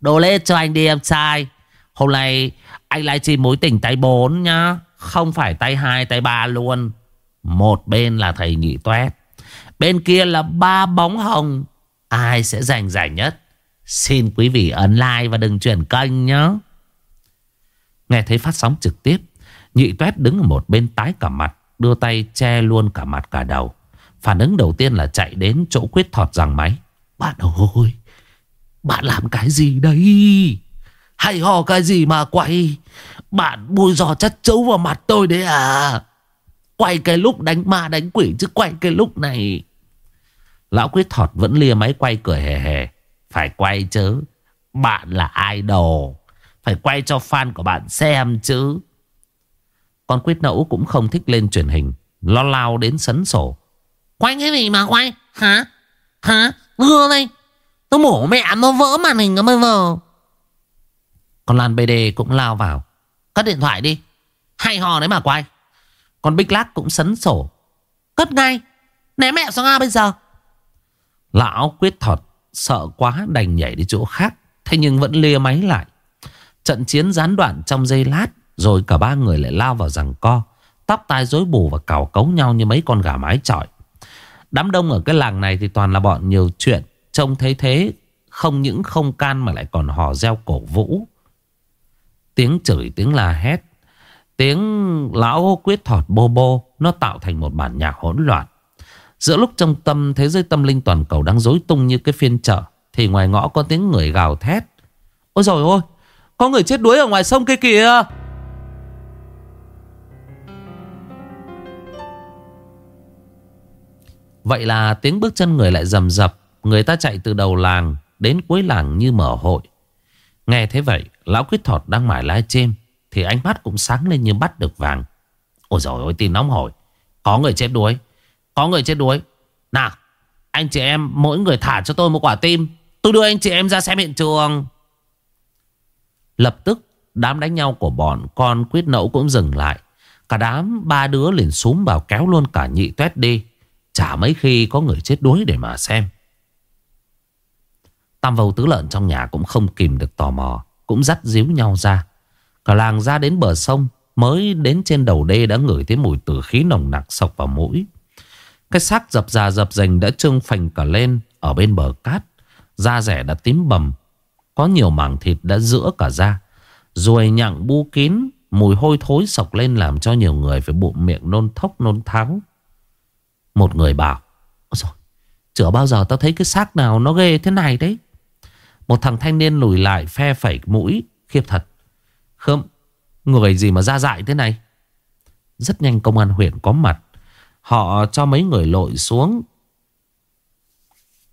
Đồ lết cho anh đi em trai. Hôm nay anh livestream mối tình tay 4 nhá. Không phải tay hai, tay ba luôn. Một bên là thầy nhị toét. Bên kia là ba bóng hồng. Ai sẽ giành giải nhất? Xin quý vị ấn like và đừng chuyển kênh nhé. Nghe thấy phát sóng trực tiếp Nhị toét đứng ở một bên tái cả mặt, Đưa tay che luôn cả mặt, cả đầu. Phản ứng đầu tiên là chạy đến chỗ quyết thọt rằng máy. Bạn ơi, Bạn làm cái gì đấy? Hay ho cái gì mà quay? Bạn bôi giò chất chấu vào mặt tôi đấy à? Quay cái lúc đánh ma đánh quỷ Chứ quay cái lúc này. Lão quyết thọt vẫn lia máy quay cười hề hề Phải quay chứ. Bạn là idol. Phải quay cho fan của bạn xem chứ. Con quyết nẫu cũng không thích lên truyền hình. Lo lao đến sấn sổ. Quay cái gì mà quay? Hả? Hả? Đưa đây. Tôi mổ mẹ nó vỡ màn hình nó mới vờ Con Lan BD cũng lao vào. Cất điện thoại đi. Hay hò đấy mà quay Con bích Lack cũng sấn sổ. Cất ngay. Ném mẹ sang A bây giờ. Lão quyết thật Sợ quá đành nhảy đi chỗ khác. Thế nhưng vẫn lia máy lại. Trận chiến gián đoạn trong giây lát, Rồi cả ba người lại lao vào rằng co. Tóc tai rối bù và cào cấu nhau như mấy con gà mái trọi. Đám đông ở cái làng này thì toàn là bọn nhiều chuyện. Trông thấy thế, Không những không can mà lại còn hò reo cổ vũ. Tiếng chửi, tiếng la hét, Tiếng lão quyết thọt bô bô, Nó tạo thành một bản nhạc hỗn loạn. Giữa lúc trong tâm, thế giới tâm linh toàn cầu đang rối tung như cái phiên chợ, Thì ngoài ngõ có tiếng người gào thét. Ôi rồi ôi Có người chết đuối ở ngoài sông kia kìa. Vậy là tiếng bước chân người lại rầm rập, Người ta chạy từ đầu làng Đến cuối làng như mở hội. Nghe thế vậy Lão quyết thọt đang mải lái chêm Thì ánh mắt cũng sáng lên như bắt được vàng. Ôi dồi ôi tin nóng hổi. Có người chết đuối. Có người chết đuối. Nào, anh chị em, mỗi người thả cho tôi một quả tim. Tôi đưa anh chị em ra xem hiện trường. Lập tức, Đám đánh nhau của bọn con quyết nẫu cũng dừng lại. Cả đám ba đứa liền xuống vào kéo luôn cả nhị tuét đi. Chả mấy khi có người chết đuối để mà xem. Tam vầu tứ lợn trong nhà cũng không kìm được tò mò. Cũng dắt díu nhau ra. Cả làng ra đến bờ sông, Mới đến trên đầu đê đã ngửi thấy mùi tử khí nồng nặc sộc vào mũi. Cái xác dập già dập dành đã trương phành cả lên Ở bên bờ cát. Da rẻ đã tím bầm, Có nhiều mảng thịt đã giữa cả da. Ruồi nhặng bu kín, Mùi hôi thối sọc lên làm cho nhiều người phải bụng miệng nôn thốc nôn tháo. Một người bảo trời Chưa bao giờ tao thấy cái xác nào nó ghê thế này đấy. Một thằng thanh niên lùi lại phe phẩy mũi, Khiếp thật. Không Người gì mà ra dại thế này? Rất nhanh công an huyện có mặt. Họ cho mấy người lội xuống.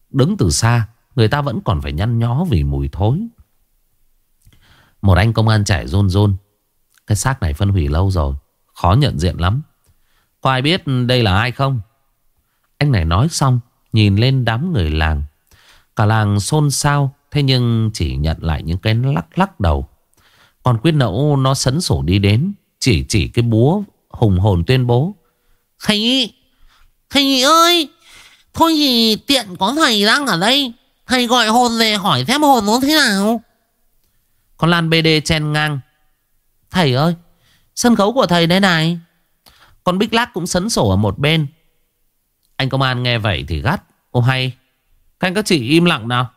Đứng từ xa, Người ta vẫn còn phải nhăn nhó vì mùi thối. Một anh công an trẻ rôn rôn Cái xác này phân hủy lâu rồi, Khó nhận diện lắm. Có ai biết đây là ai không? Anh này nói xong, Nhìn lên đám người làng. Cả làng xôn xao Thế nhưng chỉ nhận lại những cái lắc lắc đầu. Còn quyết nẫu nó sấn sổ đi đến, Chỉ chỉ cái búa hùng hồn tuyên bố. Thầy Thầy ơi, Thôi thì tiện có thầy đang ở đây. Thầy gọi hồn về hỏi xem hồn nó thế nào. Con Lan BD chen ngang. Thầy ơi, Sân khấu của thầy đây này. Con Bích Lắc cũng sấn sổ ở một bên. Anh công an nghe vậy thì gắt. Ô hay Các anh các chị im lặng nào?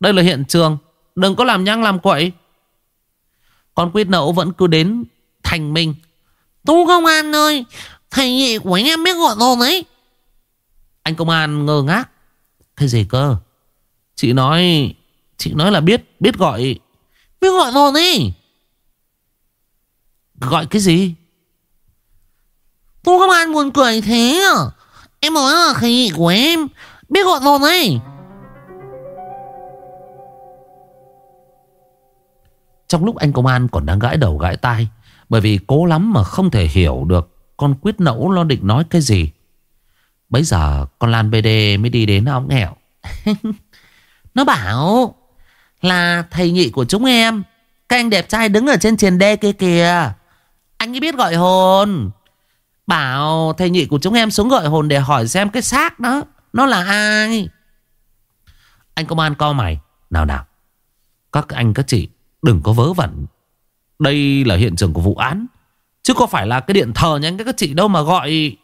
Đây là hiện trường. Đừng có làm nhăng làm quậy. Con quyết nậu vẫn cứ đến thành minh Tu công an ơi Thầy nhị của anh em biết gọi hồn ấy. Anh công an ngơ ngác. Cái gì cơ? Chị nói Chị nói là biết Biết gọi. Biết gọi hồn ấy. Gọi cái gì? Tu công an buồn cười thế à? Em nói là thầy nhị của em Biết gọi hồn ấy Trong lúc anh công an còn đang gãi đầu gãi tai, Bởi vì cố lắm mà không thể hiểu được Con quyết nẫu lo định nói cái gì. Bây giờ con Lan BD mới đi đến ông nghèo Nó bảo, Là thầy nhị của chúng em, Các anh đẹp trai đứng ở trên triền đê kia kìa. Anh ấy biết gọi hồn. Bảo thầy nhị của chúng em xuống gọi hồn Để hỏi xem cái xác đó, Nó là ai? Anh công an co mày, Nào nào, Các anh, các chị đừng có vớ vẩn. Đây là hiện trường của vụ án. Chứ có phải là cái điện thờ nhanh các chị đâu mà gọi.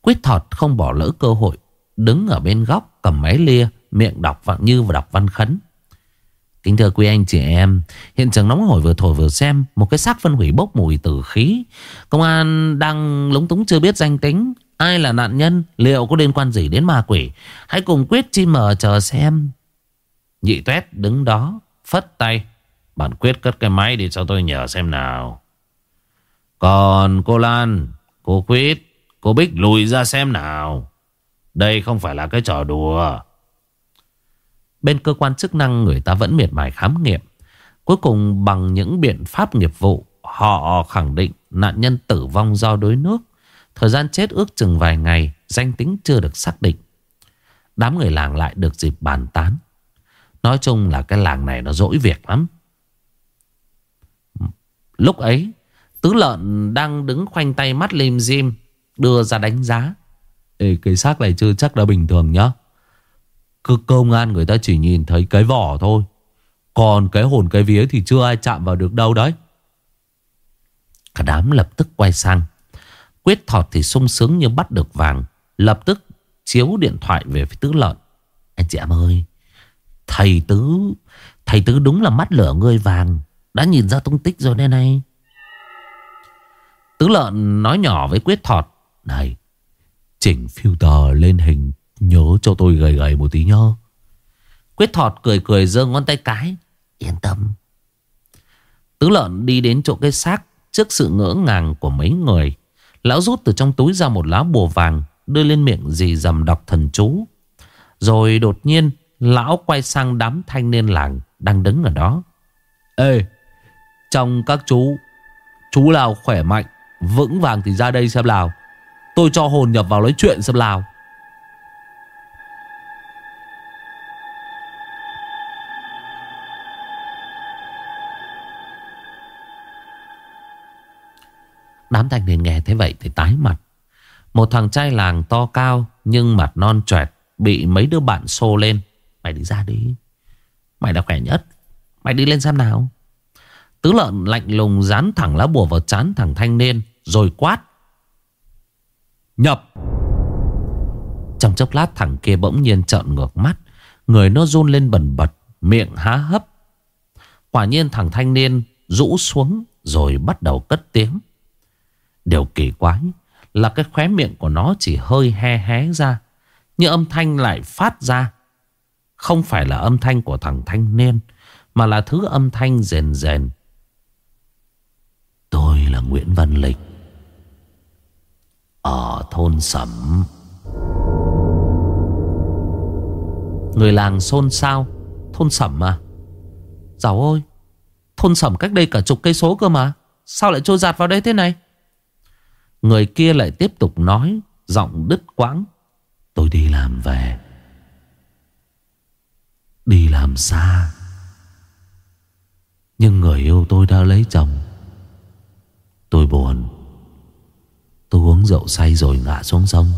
Quyết thọt không bỏ lỡ cơ hội. Đứng ở bên góc, cầm máy lia, Miệng đọc vặn như và đọc văn khấn. Kính thưa quý anh chị em, Hiện trường nóng hổi vừa thổi vừa xem, Một cái xác phân hủy bốc mùi tử khí. Công an đang lúng túng chưa biết danh tính, Ai là nạn nhân, Liệu có liên quan gì đến ma quỷ. Hãy cùng quyết chi mở chờ xem. Nhị tuét đứng đó Phất tay. Bạn quyết cất cái máy đi cho tôi nhờ xem nào. Còn cô Lan, Cô Quyết, Cô Bích lùi ra xem nào. Đây không phải là cái trò đùa. Bên cơ quan chức năng người ta vẫn miệt mài khám nghiệm. Cuối cùng bằng những biện pháp nghiệp vụ, Họ khẳng định nạn nhân tử vong do đuối nước. Thời gian chết ước chừng vài ngày, Danh tính chưa được xác định. Đám người làng lại được dịp bàn tán. Nói chung là cái làng này nó dỗi việc lắm. Lúc ấy Tứ lợn đang đứng khoanh tay mắt lim dim Đưa ra đánh giá. Ê, Cái xác này chưa chắc đã bình thường nhá. Cơ công an người ta chỉ nhìn thấy cái vỏ thôi. Còn cái hồn cái vía thì chưa ai chạm vào được đâu đấy. Cả đám lập tức quay sang. Quyết thọt thì sung sướng như bắt được vàng. Lập tức chiếu điện thoại về phía tứ lợn. Anh chị em ơi Thầy tứ. Thầy tứ đúng là mắt lửa ngươi vàng. Đã nhìn ra tung tích rồi đây này. Tứ lợn nói nhỏ với quyết thọt. Này, Chỉnh filter lên hình, Nhớ cho tôi gầy gầy một tí nhá. Quyết thọt cười cười giơ ngón tay cái. Yên tâm. Tứ lợn đi đến chỗ cái xác Trước sự ngỡ ngàng của mấy người. Lão rút từ trong túi ra một lá bùa vàng, Đưa lên miệng dì dầm đọc thần chú. Rồi đột nhiên Lão quay sang đám thanh niên làng Đang đứng ở đó. Ê Trong các chú Chú nào khỏe mạnh Vững vàng thì ra đây xem nào. Tôi cho hồn nhập vào nói chuyện xem nào. Đám thanh niên nghe thế vậy thì tái mặt. Một thằng trai làng to cao Nhưng mặt non trẹt Bị mấy đứa bạn xô lên Mày đi ra đi. Mày đã khỏe nhất. Mày đi lên xem nào. Tứ lợn lạnh lùng dán thẳng lá bùa vào chán thằng thanh niên, Rồi quát. Nhập. Trong chốc lát, thằng kia bỗng nhiên trợn ngược mắt. Người nó run lên bẩn bật, Miệng há hấp Quả nhiên thằng thanh niên rũ xuống Rồi bắt đầu cất tiếng. Điều kỳ quái Là cái khóe miệng của nó chỉ hơi he hé ra, Nhưng âm thanh lại phát ra. Không phải là âm thanh của thằng thanh niên, Mà là thứ âm thanh rền rền. Tôi là Nguyễn Văn Lịch, Ở thôn Sẩm. Người làng xôn xao, Thôn Sẩm mà Dạo ôi, Thôn Sẩm cách đây cả chục cây số cơ mà, Sao lại trôi giạt vào đây thế này? Người kia lại tiếp tục nói Giọng đứt quãng. Tôi đi làm về Đi làm xa. Nhưng người yêu tôi đã lấy chồng. Tôi buồn. Tôi uống rượu say rồi ngã xuống sông.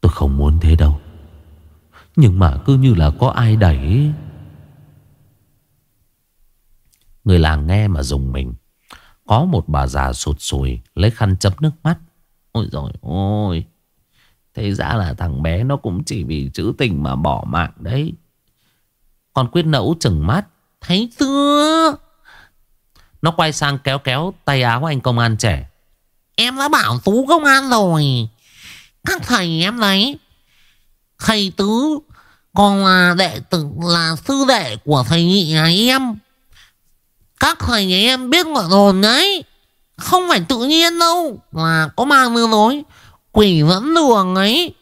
Tôi không muốn thế đâu. Nhưng mà cứ như là có ai đẩy Người làng nghe mà dùng mình. Có một bà già sụt sùi Lấy khăn chấm nước mắt. Ôi rồi ôi Thế ra là thằng bé nó cũng chỉ vì chữ tình mà bỏ mạng đấy. Còn quyết nẫu chừng mắt, Thấy chưa? Nó quay sang kéo kéo tay áo anh công an trẻ. Em đã bảo tú công an rồi. Các thầy em đấy Thầy tứ Còn là đệ tử, là sư đệ của thầy nhị nhà em. Các thầy nhà em biết ngọn hồn đấy. Không phải tự nhiên đâu, Là có mang mưa nối Quỷ vẫn đường ấy.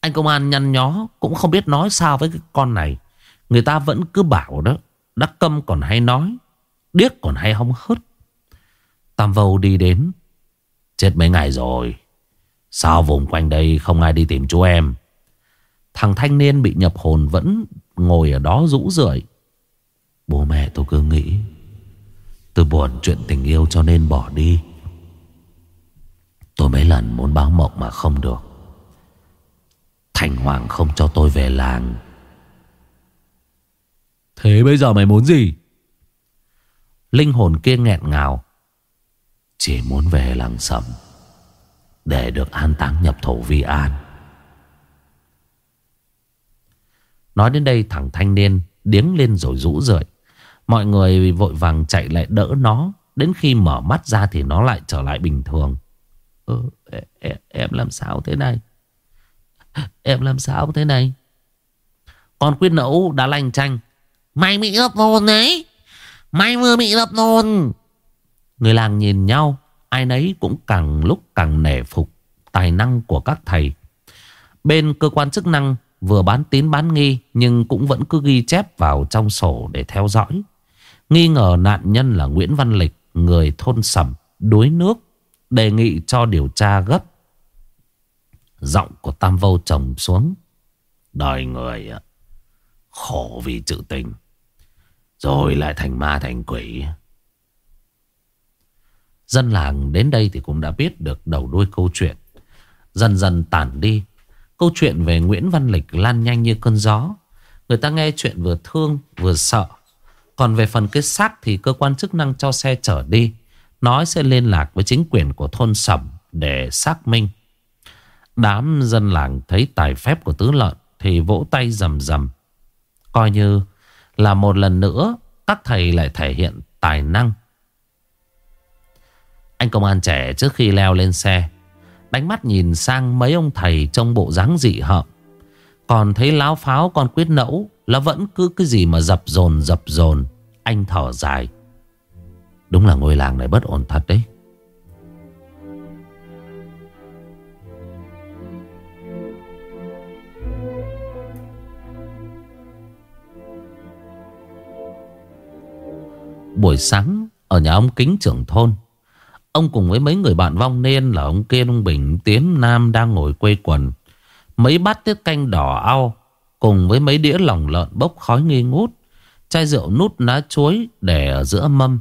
Anh công an nhăn nhó, Cũng không biết nói sao với cái con này. Người ta vẫn cứ bảo đó, Đắc câm còn hay nói, Điếc còn hay hông hớt. Tam Vâu đi đến, Chết mấy ngày rồi. Sao vùng quanh đây không ai đi tìm chú em? Thằng thanh niên bị nhập hồn Vẫn ngồi ở đó rũ rượi. Bố mẹ tôi cứ nghĩ, Tôi buồn chuyện tình yêu cho nên bỏ đi. Tôi mấy lần muốn báo mộng mà không được. Thành Hoàng không cho tôi về làng. Thế bây giờ mày muốn gì? Linh hồn kia nghẹn ngào. Chỉ muốn về làng sầm Để được an táng nhập thổ vi an. Nói đến đây thằng thanh niên Điếng lên rồi rũ rượi. Mọi người vội vàng chạy lại đỡ nó. Đến khi mở mắt ra thì nó lại trở lại bình thường ừ, em, em làm sao thế này? Em làm sao thế này? Con quyết nẫu đã lành chanh. Mày bị lập hồn đấy. Mày vừa bị lập hồn Người làng nhìn nhau Ai nấy cũng càng lúc càng nể phục Tài năng của các thầy. Bên cơ quan chức năng Vừa bán tín bán nghi Nhưng cũng vẫn cứ ghi chép vào trong sổ để theo dõi. Nghi ngờ nạn nhân là Nguyễn Văn Lịch Người thôn sầm đuối nước. Đề nghị cho điều tra gấp. Giọng của Tam Vô trồng xuống. Đời người Khổ vì chữ tình, Rồi lại thành ma thành quỷ. Dân làng đến đây thì cũng đã biết được đầu đuôi câu chuyện. Dần dần tản đi, Câu chuyện về Nguyễn Văn Lịch lan nhanh như cơn gió. Người ta nghe chuyện vừa thương, vừa sợ. Còn về phần cái xác thì cơ quan chức năng cho xe chở đi. Nói sẽ liên lạc với chính quyền của thôn sầm để xác minh. Đám dân làng thấy tài phép của tứ lợn thì vỗ tay rầm rầm. Coi như là một lần nữa, các thầy lại thể hiện tài năng. Anh công an trẻ trước khi leo lên xe, Đánh mắt nhìn sang mấy ông thầy trong bộ dáng dị hợm Còn thấy láo pháo con quyết nẫu Là vẫn cứ cái gì mà dập dồn dập dồn, Anh thở dài Đúng là ngôi làng này bất ổn thật đấy Buổi sáng ở nhà ông Kính trưởng thôn Ông cùng với mấy người bạn vong niên là ông Kiên, ông Bình, Tiến, Nam đang ngồi quây quần. Mấy bát tiết canh đỏ ao cùng với mấy đĩa lòng lợn bốc khói nghi ngút. Chai rượu nút lá chuối để ở giữa mâm.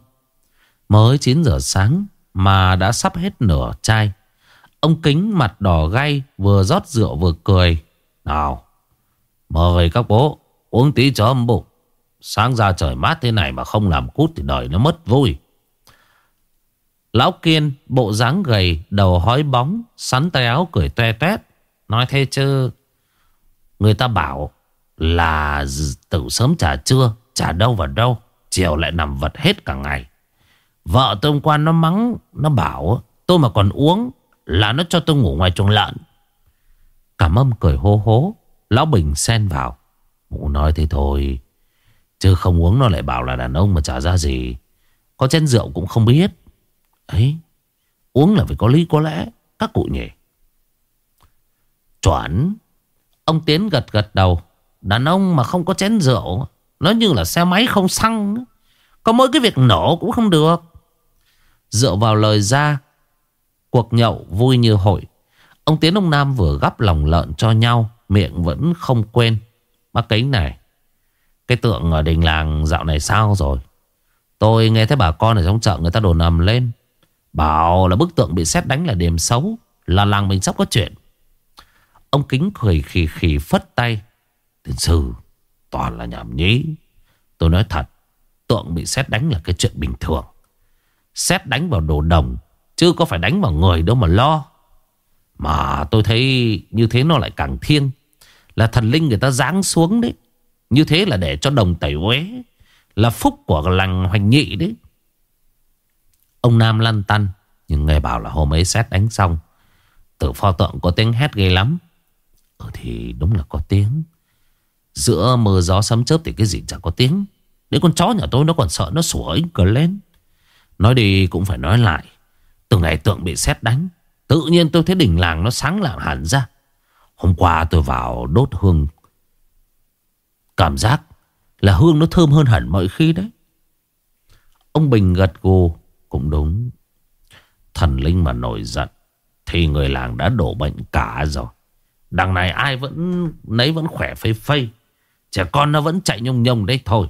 Mới 9 giờ sáng mà đã sắp hết nửa chai. Ông Kính mặt đỏ gay vừa rót rượu vừa cười. Nào, mời các bố uống tí cho âm bụng. Sáng ra trời mát thế này mà không làm cút thì đời nó mất vui. Lão Kiên bộ dáng gầy Đầu hói bóng Sắn tay áo cười toe toét Nói thế chứ Người ta bảo là tử sớm trả trưa Trả đâu vào đâu Chiều lại nằm vật hết cả ngày Vợ tôi hôm qua nó mắng, Nó bảo, tôi mà còn uống Là nó cho tôi ngủ ngoài chuồng lợn. Cảm âm cười hô hố, Lão Bình xen vào. Mụ nói thế thôi, Chứ không uống nó lại bảo là đàn ông mà trả ra gì. Có chén rượu cũng không biết. Ấy, Uống là phải có lý có lẽ, Các cụ nhỉ. Chuẩn, Ông Tiến gật gật đầu. Đàn ông mà không có chén rượu, Nó như là xe máy không xăng. Có mỗi cái việc nổ cũng không được. Dựa vào lời ra, Cuộc nhậu vui như hội. Ông Tiến, ông Nam vừa gắp lòng lợn cho nhau, Miệng vẫn không quên. Bác kính này, Cái tượng ở đình làng dạo này sao rồi? Tôi nghe thấy bà con ở trong chợ người ta đồn ầm lên. Bảo là bức tượng bị xét đánh là điểm xấu, Là làng mình sắp có chuyện. Ông Kính cười khì khì phất tay. Tiến sư, Toàn là nhảm nhí. Tôi nói thật, Tượng bị xét đánh là cái chuyện bình thường. Xét đánh vào đồ đồng, Chứ có phải đánh vào người đâu mà lo. Mà tôi thấy Như thế nó lại càng thiêng. Là thần linh người ta giáng xuống đấy. Như thế là để cho đồng tẩy uế. Là phúc của làng hoành nhị đấy. Ông Nam lăn tăn, Nhưng nghe bảo là hôm ấy xét đánh xong, Tử pho tượng có tiếng hét ghê lắm. Ừ thì đúng là có tiếng. Giữa mưa gió sấm chớp thì cái gì chẳng có tiếng. Đấy con chó nhà tôi nó còn sợ nó sủa ấy, cờ lên. Nói đi cũng phải nói lại. Từ ngày tượng bị xét đánh Tự nhiên tôi thấy đỉnh làng nó sáng lạng hẳn ra. Hôm qua tôi vào đốt hương. Cảm giác là hương nó thơm hơn hẳn mọi khi đấy. Ông Bình gật gù cũng đúng. Thần linh mà nổi giận Thì người làng đã đổ bệnh cả rồi. Đằng này ai vẫn Nấy vẫn khỏe phây phây. Trẻ con nó vẫn chạy nhông nhông đấy thôi.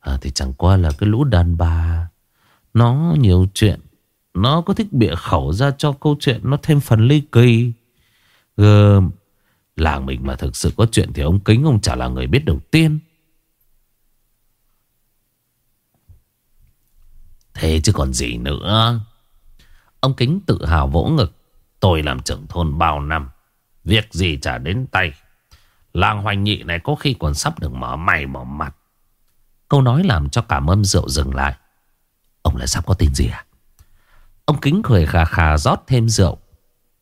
À, Thì chẳng qua là cái lũ đàn bà nó nhiều chuyện. Nó có thích bịa khẩu ra cho câu chuyện Nó thêm phần ly kỳ. Gơm Làng mình mà thực sự có chuyện Thì ông Kính ông chả là người biết đầu tiên. Thế chứ còn gì nữa? Ông Kính tự hào vỗ ngực. Tôi làm trưởng thôn bao năm. Việc gì trả đến tay. Làng hoành nhị này có khi còn sắp được mở mày mở mặt. Câu nói làm cho cả mâm rượu dừng lại. Ông lại sắp có tin gì à Ông Kính cười khà khà rót thêm rượu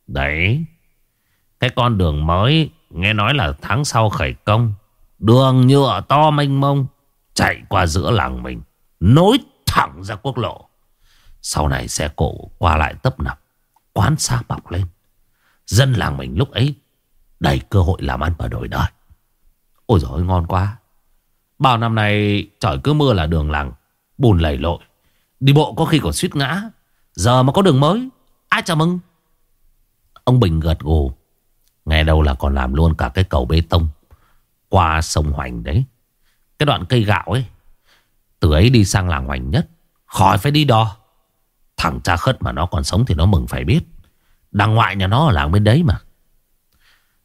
Đấy Cái con đường mới Nghe nói là tháng sau khởi công Đường nhựa to mênh mông Chạy qua giữa làng mình Nối thẳng ra quốc lộ. Sau này xe cộ qua lại tấp nập, quán xa bọc lên. Dân làng mình lúc ấy đầy cơ hội làm ăn và đổi đời. Ôi dồi ngon quá. Bao năm nay trời cứ mưa là đường làng, bùn lầy lội. Đi bộ có khi còn suýt ngã. Giờ mà có đường mới, ai chào mừng. Ông Bình gật gù. Nghe đâu là còn làm luôn cả cái cầu bê tông qua sông Hoành đấy. Cái đoạn cây gạo ấy từ ấy đi sang làng hoành nhất Khỏi phải đi đo Thằng cha khất mà nó còn sống thì nó mừng phải biết Đằng ngoại nhà nó ở làng bên đấy mà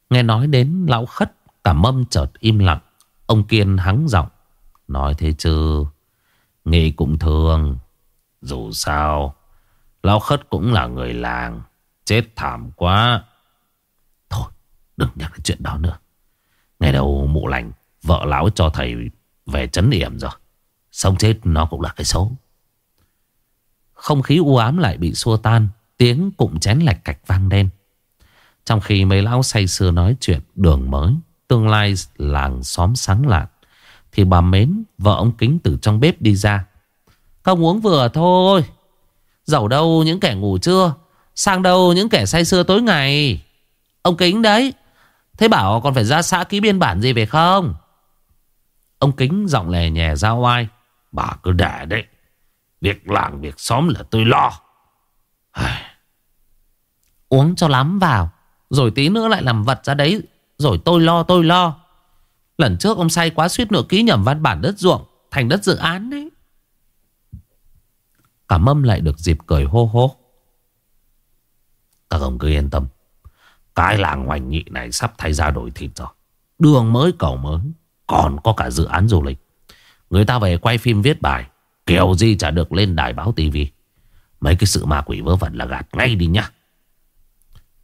Nghe nói đến lão khất Cả mâm chợt im lặng Ông Kiên hắng giọng Nói thế chứ Nghĩ cũng thương dù sao, Lão khất cũng là người làng, Chết thảm quá. Thôi, đừng nhắc đến chuyện đó nữa. Ngày đầu mụ lành, Vợ lão cho thầy về chấn điểm rồi. Sống chết nó cũng là cái số. Không khí u ám lại bị xua tan, Tiếng cụm chén lạch cạch vang đen Trong khi mấy lão say sưa nói chuyện, đường mới, Tương lai làng xóm sáng lạn, Thì bà Mến, Vợ ông Kính từ trong bếp đi ra không uống vừa thôi. Dẫu đâu những kẻ ngủ trưa, Sang đâu những kẻ say sưa tối ngày. Ông Kính đấy. Thế bảo còn phải ra xã ký biên bản gì về không? Ông Kính giọng lè nhẹ ra oai. Bà cứ để đấy. Việc làng, việc xóm là tôi lo. Uống cho lắm vào, Rồi tí nữa lại làm vật ra đấy. Rồi tôi lo tôi lo. Lần trước ông say quá suýt nữa ký nhầm văn bản đất ruộng Thành đất dự án đấy. Cả mâm lại được dịp cười hô hô. Các ông cứ yên tâm. Cái làng hoành nhị này sắp thay ra đổi thịt rồi. Đường mới, cầu mới. Còn có cả dự án du lịch. Người ta về quay phim viết bài. Kiểu gì chả được lên đài báo tivi Mấy cái sự ma quỷ vớ vẩn là gạt ngay đi nhá.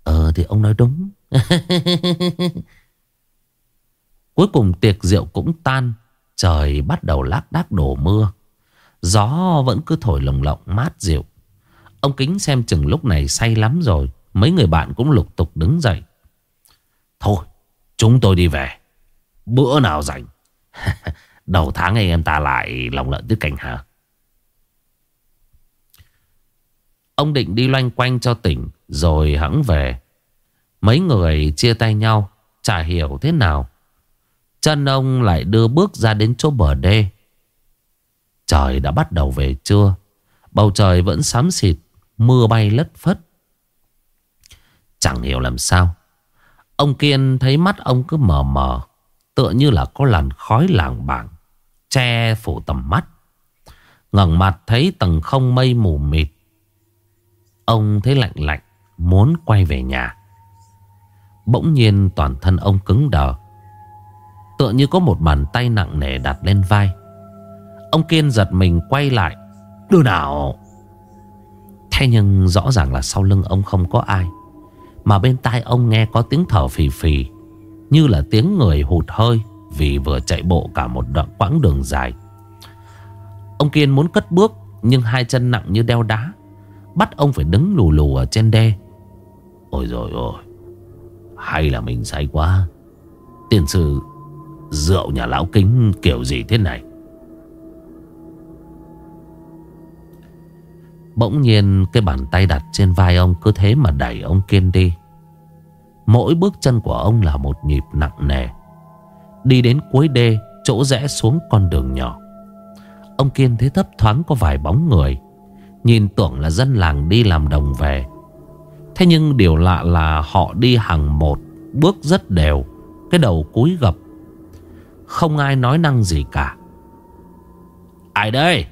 Ờ thì ông nói đúng. Cuối cùng tiệc rượu cũng tan. Trời bắt đầu lác đác đổ mưa. Gió vẫn cứ thổi lồng lộng mát dịu. Ông Kính xem chừng lúc này say lắm rồi, Mấy người bạn cũng lục tục đứng dậy. Thôi, chúng tôi đi về. Bữa nào rảnh? Đầu tháng này em ta lại lòng lợn tiết cảnh hả? Ông định đi loanh quanh cho tỉnh, Rồi hẵng về. Mấy người chia tay nhau, Chả hiểu thế nào. Chân ông lại đưa bước ra đến chỗ bờ đê. Trời đã bắt đầu về trưa. Bầu trời vẫn xám xịt, Mưa bay lất phất. Chẳng hiểu làm sao. Ông Kiên thấy mắt ông cứ mờ mờ, Tựa như là có làn khói làng bảng Che phủ tầm mắt. Ngẩng mặt thấy tầng không mây mù mịt. Ông thấy lạnh lạnh, Muốn quay về nhà. Bỗng nhiên toàn thân ông cứng đờ, Tựa như có một bàn tay nặng nề đặt lên vai. Ông Kiên giật mình quay lại. Đưa nào? Thế nhưng rõ ràng là sau lưng ông không có ai, Mà bên tai ông nghe có tiếng thở phì phì, Như là tiếng người hụt hơi Vì vừa chạy bộ cả một đoạn quãng đường dài. Ông Kiên muốn cất bước, Nhưng hai chân nặng như đeo đá, Bắt ông phải đứng lù lù ở trên đê. Ôi rồi ôi, Hay là mình say quá. Tiền sư, Rượu nhà lão kính kiểu gì thế này? Bỗng nhiên cái bàn tay đặt trên vai ông cứ thế mà đẩy ông Kiên đi. Mỗi bước chân của ông là một nhịp nặng nề. Đi đến cuối đê, chỗ rẽ xuống con đường nhỏ. Ông Kiên thấy thấp thoáng có vài bóng người. Nhìn tưởng là dân làng đi làm đồng về. Thế nhưng điều lạ là họ đi hàng một, bước rất đều, cái đầu cúi gập. Không ai nói năng gì cả. Ai đây?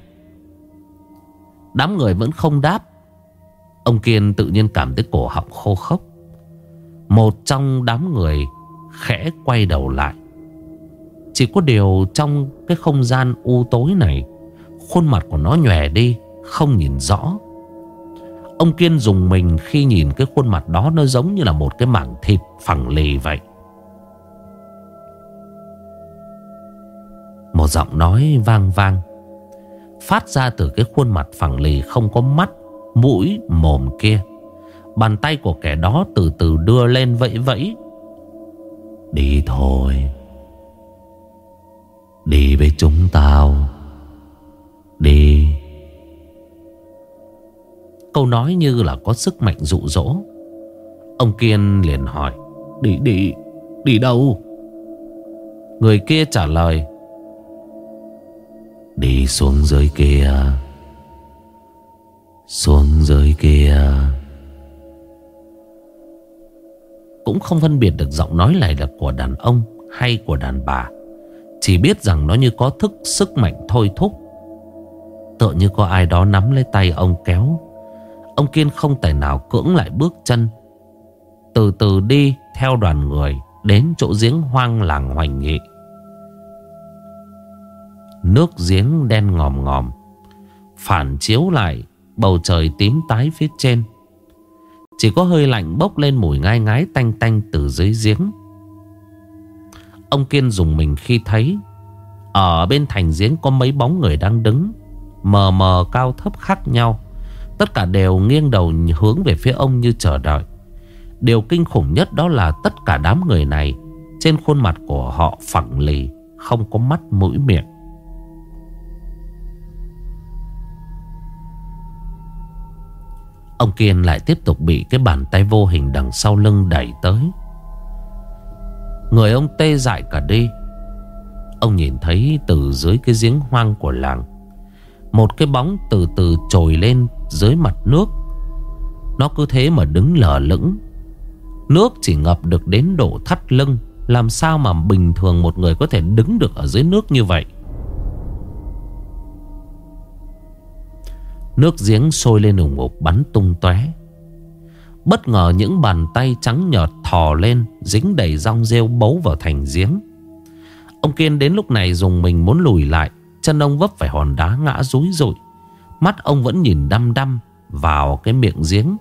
Đám người vẫn không đáp. Ông Kiên tự nhiên cảm thấy cổ họng khô khốc. Một trong đám người khẽ quay đầu lại. Chỉ có điều trong cái không gian u tối này, Khuôn mặt của nó nhòe đi, Không nhìn rõ. Ông Kiên dùng mình khi nhìn cái khuôn mặt đó, Nó giống như là một cái mảng thịt phẳng lì vậy. Một giọng nói vang vang. Phát ra từ cái khuôn mặt phẳng lì không có mắt Mũi, mồm kia. Bàn tay của kẻ đó từ từ đưa lên vẫy vẫy. Đi thôi. Đi với chúng tao. Đi. Câu nói như là có sức mạnh dụ dỗ. Ông Kiên liền hỏi Đi đi Đi đâu? Người kia trả lời Đi xuống dưới kia. Xuống dưới kia. Cũng không phân biệt được giọng nói này là của đàn ông hay của đàn bà. Chỉ biết rằng nó như có thức, sức mạnh thôi thúc. Tựa như có ai đó nắm lấy tay ông kéo. Ông Kiên không thể nào cưỡng lại bước chân. Từ từ đi theo đoàn người Đến chỗ giếng hoang làng hoành nghị. Nước giếng đen ngòm ngòm, Phản chiếu lại Bầu trời tím tái phía trên. Chỉ có hơi lạnh bốc lên mùi ngai ngái tanh tanh từ dưới giếng. Ông Kiên dùng mình khi thấy, Ở bên thành giếng có mấy bóng người đang đứng, Mờ mờ cao thấp khác nhau. Tất cả đều nghiêng đầu hướng về phía ông như chờ đợi. Điều kinh khủng nhất đó là tất cả đám người này, Trên khuôn mặt của họ phẳng lì, Không có mắt mũi miệng. Ông Kiên lại tiếp tục bị cái bàn tay vô hình đằng sau lưng đẩy tới. Người ông tê dại cả đi. Ông nhìn thấy từ dưới cái giếng hoang của làng, Một cái bóng từ từ trồi lên dưới mặt nước. Nó cứ thế mà đứng lờ lững. Nước chỉ ngập được đến độ thắt lưng, Làm sao mà bình thường một người có thể đứng được ở dưới nước như vậy? Nước giếng sôi lên ủng ục bắn tung tóe. Bất ngờ những bàn tay trắng nhợt thò lên, Dính đầy rong rêu bấu vào thành giếng. Ông Kiên đến lúc này dùng mình muốn lùi lại, Chân ông vấp phải hòn đá ngã rúi rụi. Mắt ông vẫn nhìn đăm đăm vào cái miệng giếng.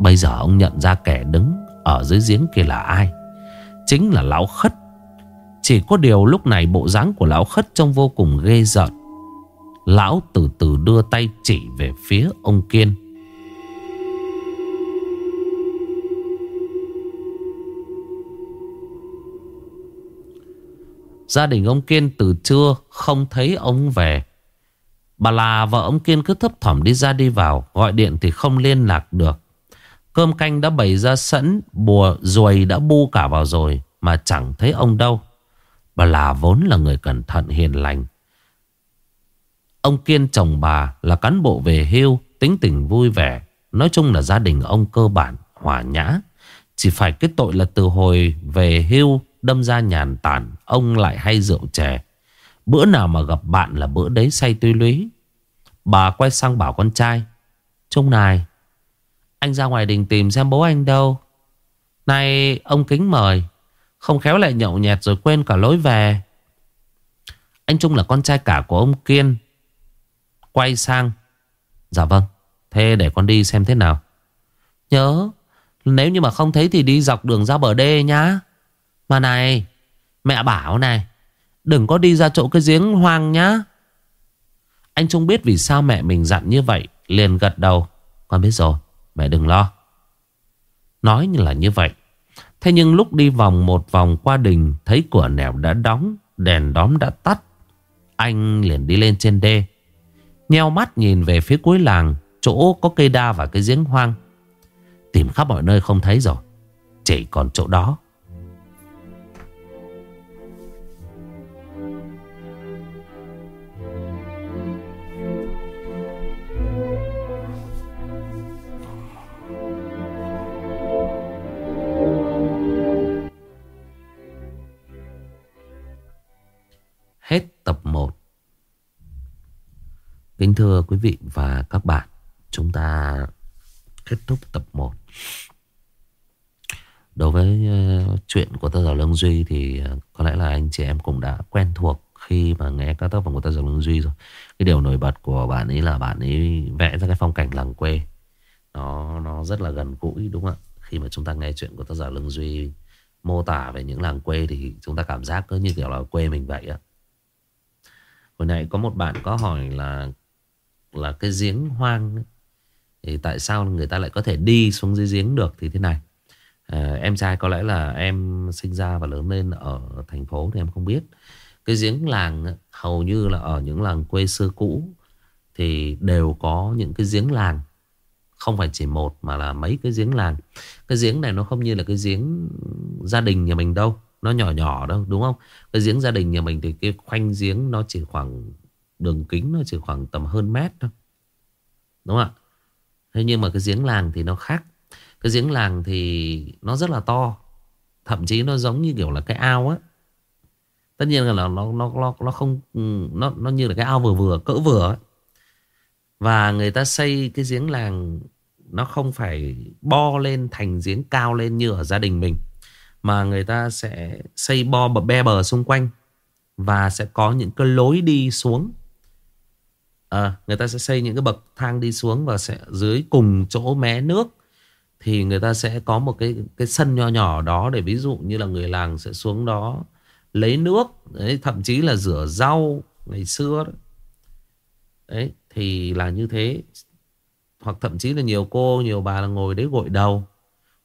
Bây giờ ông nhận ra kẻ đứng ở dưới giếng kia là ai? Chính là Lão Khất. Chỉ có điều lúc này bộ dáng của Lão Khất trông vô cùng ghê rợn. Lão từ từ đưa tay chỉ về phía ông Kiên. Gia đình ông Kiên từ trưa không thấy ông về. Bà là vợ ông Kiên cứ thấp thỏm đi ra đi vào, Gọi điện thì không liên lạc được. Cơm canh đã bày ra sẵn, Bùa ruồi đã bu cả vào rồi, Mà chẳng thấy ông đâu. Bà là vốn là người cẩn thận hiền lành Ông Kiên chồng bà là cán bộ về hưu, Tính tình vui vẻ. Nói chung là gia đình ông cơ bản, Hòa nhã. Chỉ phải cái tội là từ hồi về hưu, Đâm ra nhàn tản, Ông lại hay rượu chè. Bữa nào mà gặp bạn là bữa đấy say tuy lúy. Bà quay sang bảo con trai Trung này, Anh ra ngoài đình tìm xem bố anh đâu. Này, ông kính mời, Không khéo lại nhậu nhẹt rồi quên cả lối về. Anh Trung là con trai cả của ông Kiên Quay sang. Dạ vâng Thế để con đi xem thế nào. Nhớ, Nếu như mà không thấy thì đi dọc đường ra bờ đê nhá. Mà này, Mẹ bảo này, Đừng có đi ra chỗ cái giếng hoang nhá. Anh Trung biết vì sao mẹ mình dặn như vậy, Liền gật đầu. Con biết rồi, Mẹ đừng lo. Nói như là như vậy. Thế nhưng lúc đi vòng một vòng qua đình, Thấy cửa nẻo đã đóng, Đèn đóm đã tắt. Anh liền đi lên trên đê. Nheo mắt nhìn về phía cuối làng, Chỗ có cây đa và cái giếng hoang. Tìm khắp mọi nơi không thấy rồi, Chỉ còn chỗ đó. Hết tập 1 Kính thưa quý vị và các bạn, Chúng ta kết thúc tập 1 Đối với ờ, chuyện của tác giả Lương Duy Thì ờ, có lẽ là anh chị em cũng đã quen thuộc Khi mà nghe các tác phẩm của tác giả Lương Duy rồi. Cái điều nổi bật của bạn ấy là bạn ấy vẽ ra cái phong cảnh làng quê. Nó nó rất là gần gũi đúng không ạ? Khi mà chúng ta nghe chuyện của tác giả Lương Duy Mô tả về những làng quê Thì chúng ta cảm giác cứ như kiểu là quê mình vậy ạ. Hồi nãy có một bạn có hỏi là là cái giếng hoang ấy. thì tại sao người ta lại có thể đi xuống dưới giếng được thì thế này? À, em trai có lẽ là em sinh ra và lớn lên ở thành phố thì em không biết. Cái giếng làng ấy, hầu như là ở những làng quê xưa cũ thì đều có những cái giếng làng. Không phải chỉ một mà là mấy cái giếng làng. Cái giếng này nó không như là cái giếng gia đình nhà mình đâu. Nó nhỏ nhỏ đâu đúng không? Cái giếng gia đình nhà mình thì cái khoanh giếng nó chỉ khoảng đường kính nó chỉ khoảng tầm hơn mét thôi. Đúng không ạ? Thế nhưng mà cái giếng làng thì nó khác. Cái giếng làng thì nó rất là to. Thậm chí nó giống như kiểu là cái ao á. Tất nhiên là nó nó nó nó không, nó nó như là cái ao vừa vừa, cỡ vừa ấy. và người ta xây cái giếng làng, nó không phải bo lên thành giếng cao lên như ở gia đình mình, mà người ta sẽ xây bo bờ, be bờ xung quanh và sẽ có những cái lối đi xuống à, người ta sẽ xây những cái bậc thang đi xuống và sẽ dưới cùng chỗ mé nước. Thì người ta sẽ có một cái cái sân nho nhỏ đó để ví dụ như là người làng sẽ xuống đó lấy nước đấy thậm chí là rửa rau ngày xưa đấy, đấy thì là như thế. Hoặc thậm chí là nhiều cô nhiều bà là ngồi đấy gội đầu.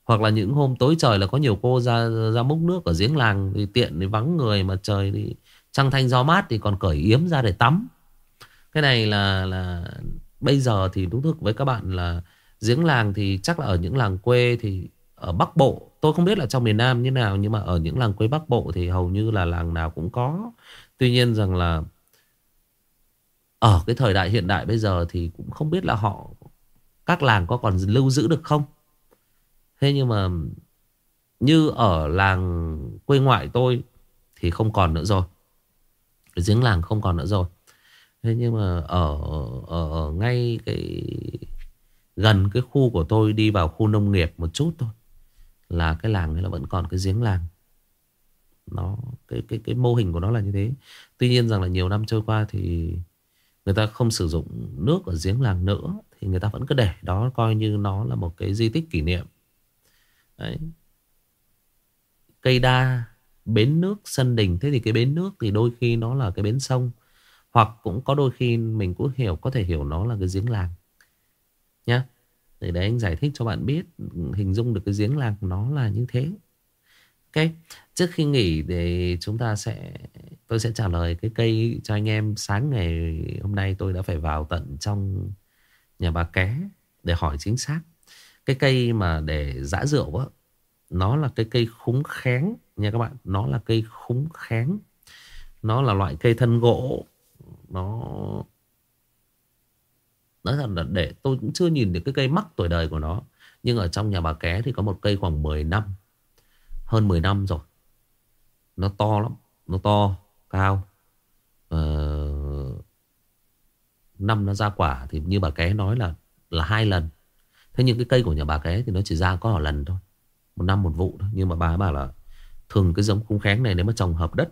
Hoặc là những hôm tối trời là có nhiều cô ra ra múc nước ở giếng làng thì tiện thì vắng người mà trời thì trăng thanh gió mát thì còn cởi yếm ra để tắm. Cái này là là bây giờ thì đúng thực với các bạn là giếng làng thì chắc là ở những làng quê thì ở Bắc Bộ, tôi không biết là trong miền Nam như nào, nhưng mà ở những làng quê Bắc Bộ thì hầu như là làng nào cũng có. Tuy nhiên rằng là ở cái thời đại hiện đại bây giờ thì cũng không biết là họ, các làng có còn lưu giữ được không. Thế nhưng mà như ở làng quê ngoại tôi thì không còn nữa rồi. Giếng làng không còn nữa rồi. Thế nhưng mà ở, ở, ở ngay cái gần cái khu của tôi đi vào khu nông nghiệp một chút thôi là cái làng ấy là vẫn còn cái giếng làng. Nó cái cái cái mô hình của nó là như thế. Tuy nhiên rằng là nhiều năm trôi qua thì người ta không sử dụng nước ở giếng làng nữa thì người ta vẫn cứ để đó coi như nó là một cái di tích kỷ niệm. Đấy. Cây đa bến nước sân đình thế thì cái bến nước thì đôi khi nó là cái bến sông hoặc cũng có đôi khi mình cũng hiểu, có thể hiểu nó là cái giếng làng. Nhá để đấy anh giải thích cho bạn biết, hình dung được cái giếng làng nó là như thế. Ok, trước khi nghỉ thì chúng ta sẽ, tôi sẽ trả lời cái cây cho anh em. Sáng ngày hôm nay tôi đã phải vào tận trong nhà bà ké để hỏi chính xác. Cái cây mà để giã rượu á, nó là cái cây khúng khén nha các bạn. Nó là cây khúng khén. Nó là loại cây thân gỗ nó nói thật là để tôi cũng chưa nhìn được cái cây mắc tuổi đời của nó nhưng ở trong nhà bà ké thì có một cây khoảng 10 năm hơn 10 năm rồi. Nó to lắm nó to cao. Ờ, năm nó ra quả thì như bà ké nói là là hai lần. Thế nhưng cái cây của nhà bà ké thì nó chỉ ra có một lần thôi một năm một vụ thôi. Nhưng mà bà bảo là thường cái giống khung kháng này nếu mà trồng hợp đất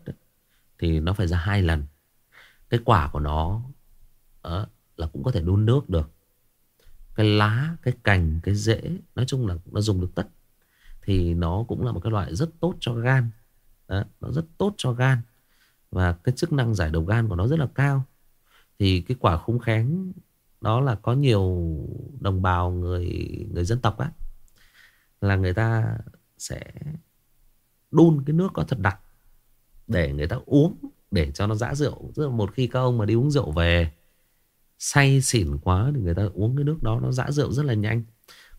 thì nó phải ra hai lần cái quả của nó đó, là cũng có thể đun nước được. Cái lá cái cành cái rễ nói chung là nó dùng được tất. Thì nó cũng là một cái loại rất tốt cho gan. Đó, nó rất tốt cho gan. Và cái chức năng giải độc gan của nó rất là cao. Thì cái quả khung khén đó là có nhiều đồng bào người người dân tộc á là người ta sẽ đun cái nước có thật đặc để người ta uống để cho nó dã rượu. Tức là một khi các ông mà đi uống rượu về say xỉn quá thì người ta uống cái nước đó nó dã rượu rất là nhanh.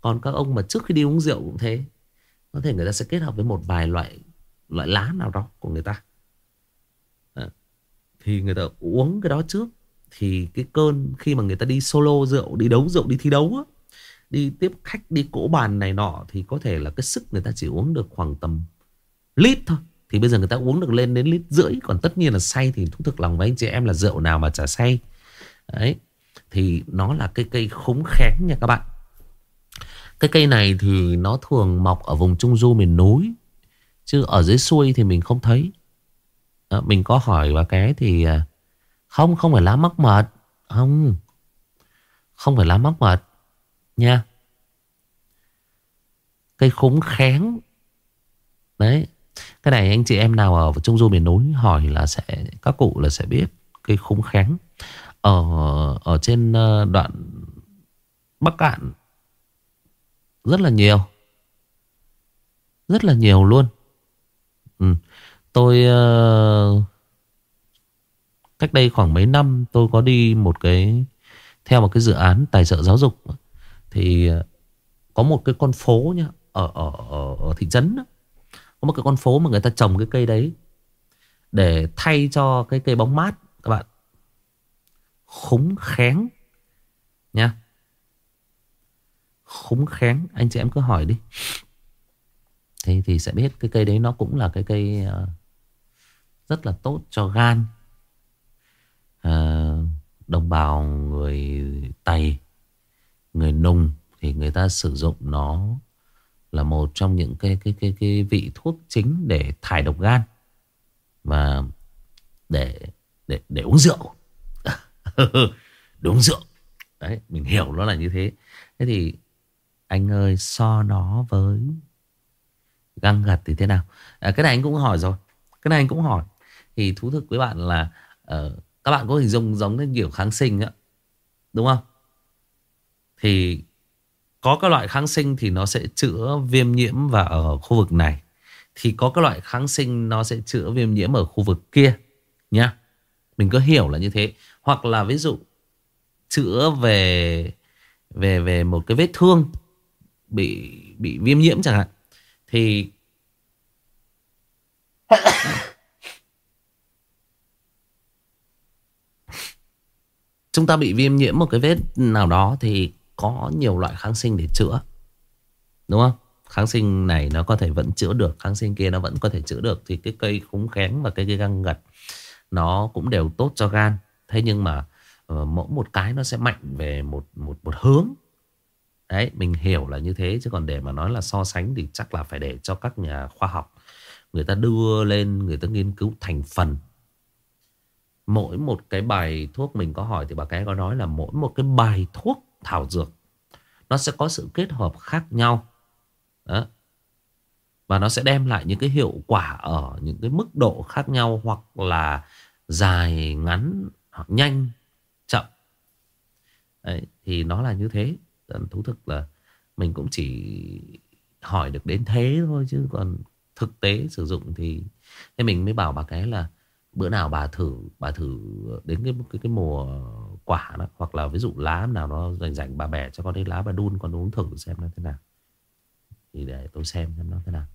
Còn các ông mà trước khi đi uống rượu cũng thế. Có thể người ta sẽ kết hợp với một vài loại loại lá nào đó của người ta. À, thì người ta uống cái đó trước. Thì cái cơn khi mà người ta đi solo rượu đi đấu rượu đi thi đấu á đi tiếp khách đi cỗ bàn này nọ thì có thể là cái sức người ta chỉ uống được khoảng tầm lít thôi thì bây giờ người ta uống được lên đến lít rưỡi còn tất nhiên là say thì thú thực lòng với anh chị em là rượu nào mà chả say. Đấy thì nó là cái cây khúng khén nha các bạn. Cái cây này thì nó thường mọc ở vùng trung du miền núi Chứ ở dưới xuôi thì mình không thấy. Đó, Mình có hỏi bà cái thì à, Không, không phải lá mắc mật. Không Không phải lá mắc mật Nha. Cây khúng khén. Đấy cái này anh chị em nào ở trung du miền núi hỏi là sẽ Các cụ là sẽ biết cái khung khén ở ờ, ở trên ờ, đoạn Bắc Cạn rất là nhiều. Rất là nhiều luôn. Ừ. tôi uh, cách đây khoảng mấy năm tôi có đi một cái theo một cái dự án tài trợ giáo dục. Thì có một cái con phố nhá ở ở ở, ở thị trấn đó có một cái con phố mà người ta trồng cái cây đấy để thay cho cái cây bóng mát các bạn. Khúng khén nha. Khúng khén. Anh chị em cứ hỏi đi. Thế thì sẽ biết cái cây đấy nó cũng là cái cây ờ, rất là tốt cho gan. À, đồng bào người tày người nùng thì người ta sử dụng nó là một trong những cái cái cái cái vị thuốc chính để thải độc gan và để để để uống rượu. Đúng rượu. Đấy mình hiểu nó là như thế. Thế thì anh ơi so nó với găng gật thì thế nào? À, cái này anh cũng hỏi rồi. Cái này anh cũng hỏi. Thì thú thực với bạn là uh, các bạn có hình dung giống như kiểu kháng sinh á đúng không? Thì có các loại kháng sinh thì nó sẽ chữa viêm nhiễm và ở khu vực này. Thì có các loại kháng sinh nó sẽ chữa viêm nhiễm ở khu vực kia, Nhá. Mình cứ hiểu là như thế. Hoặc là ví dụ chữa về về về một cái vết thương bị bị viêm nhiễm chẳng hạn, thì chúng ta bị viêm nhiễm một cái vết nào đó thì có nhiều loại kháng sinh để chữa. Đúng không? Kháng sinh này nó có thể vẫn chữa được, kháng sinh kia nó vẫn có thể chữa được thì cái cây khúng khén và cây cây găng gật nó cũng đều tốt cho gan. Thế nhưng mà ờ, mỗi một cái nó sẽ mạnh về một một một hướng. Đấy, mình hiểu là như thế chứ còn để mà nói là so sánh thì chắc là phải để cho các nhà khoa học người ta đưa lên, người ta nghiên cứu thành phần Mỗi một cái bài thuốc mình có hỏi thì bà cái có nói là mỗi một cái bài thuốc thảo dược nó sẽ có sự kết hợp khác nhau. Đó. Và nó sẽ đem lại những cái hiệu quả ở những cái mức độ khác nhau hoặc là dài, ngắn, hoặc nhanh, chậm. Đấy, thì nó là như thế. Thú thực là mình cũng chỉ hỏi được đến thế thôi chứ còn thực tế sử dụng thì thế mình mới bảo bà cái là bữa nào bà thử bà thử đến cái cái cái mùa quả đó hoặc là ví dụ lá nào nó rảnh rảnh bà bẻ cho con đi lá bà đun con uống thử xem nó thế nào. Thì để tôi xem xem nó thế nào.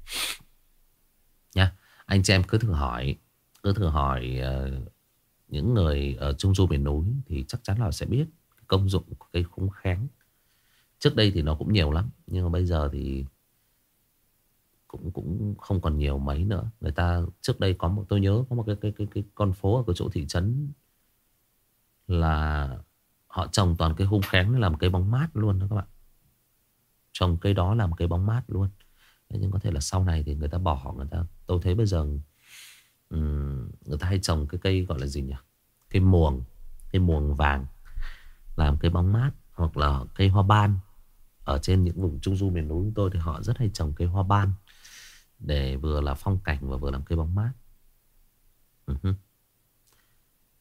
Nha anh chị em cứ thử hỏi cứ thử hỏi uh, những người ở trung du miền núi thì chắc chắn là sẽ biết công dụng của cây khung kháng trước đây thì nó cũng nhiều lắm nhưng mà bây giờ thì cũng cũng không còn nhiều mấy nữa. Người ta trước đây có một tôi nhớ có một cái cái cái, cái con phố ở cái chỗ thị trấn là họ trồng toàn cây hung khén làm cây bóng mát luôn đó các bạn. Trồng cây đó làm cây bóng mát luôn. Nhưng có thể là sau này thì người ta bỏ người ta tôi thấy bây giờ um, người ta hay trồng cái cây gọi là gì nhỉ? Cây muồng cây muồng vàng làm cây bóng mát hoặc là cây hoa ban. Ở trên những vùng trung du miền núi của tôi thì họ rất hay trồng cây hoa ban để vừa là phong cảnh và vừa làm cây bóng mát. Uh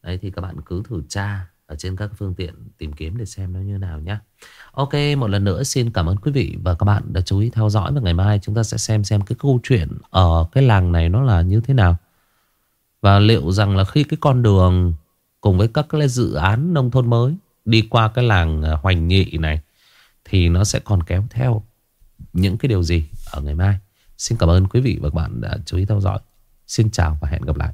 Đấy, thì các bạn cứ thử tra Ở trên các phương tiện tìm kiếm để xem nó như nào nhé Ok, một lần nữa xin cảm ơn quý vị và các bạn đã chú ý theo dõi Và ngày mai chúng ta sẽ xem xem cái câu chuyện Ở cái làng này nó là như thế nào Và liệu rằng là khi cái con đường Cùng với các cái dự án nông thôn mới Đi qua cái làng à, Hoành Nhị này Thì nó sẽ còn kéo theo Những cái điều gì ở ngày mai Xin cảm ơn quý vị và các bạn đã chú ý theo dõi. Xin chào và hẹn gặp lại.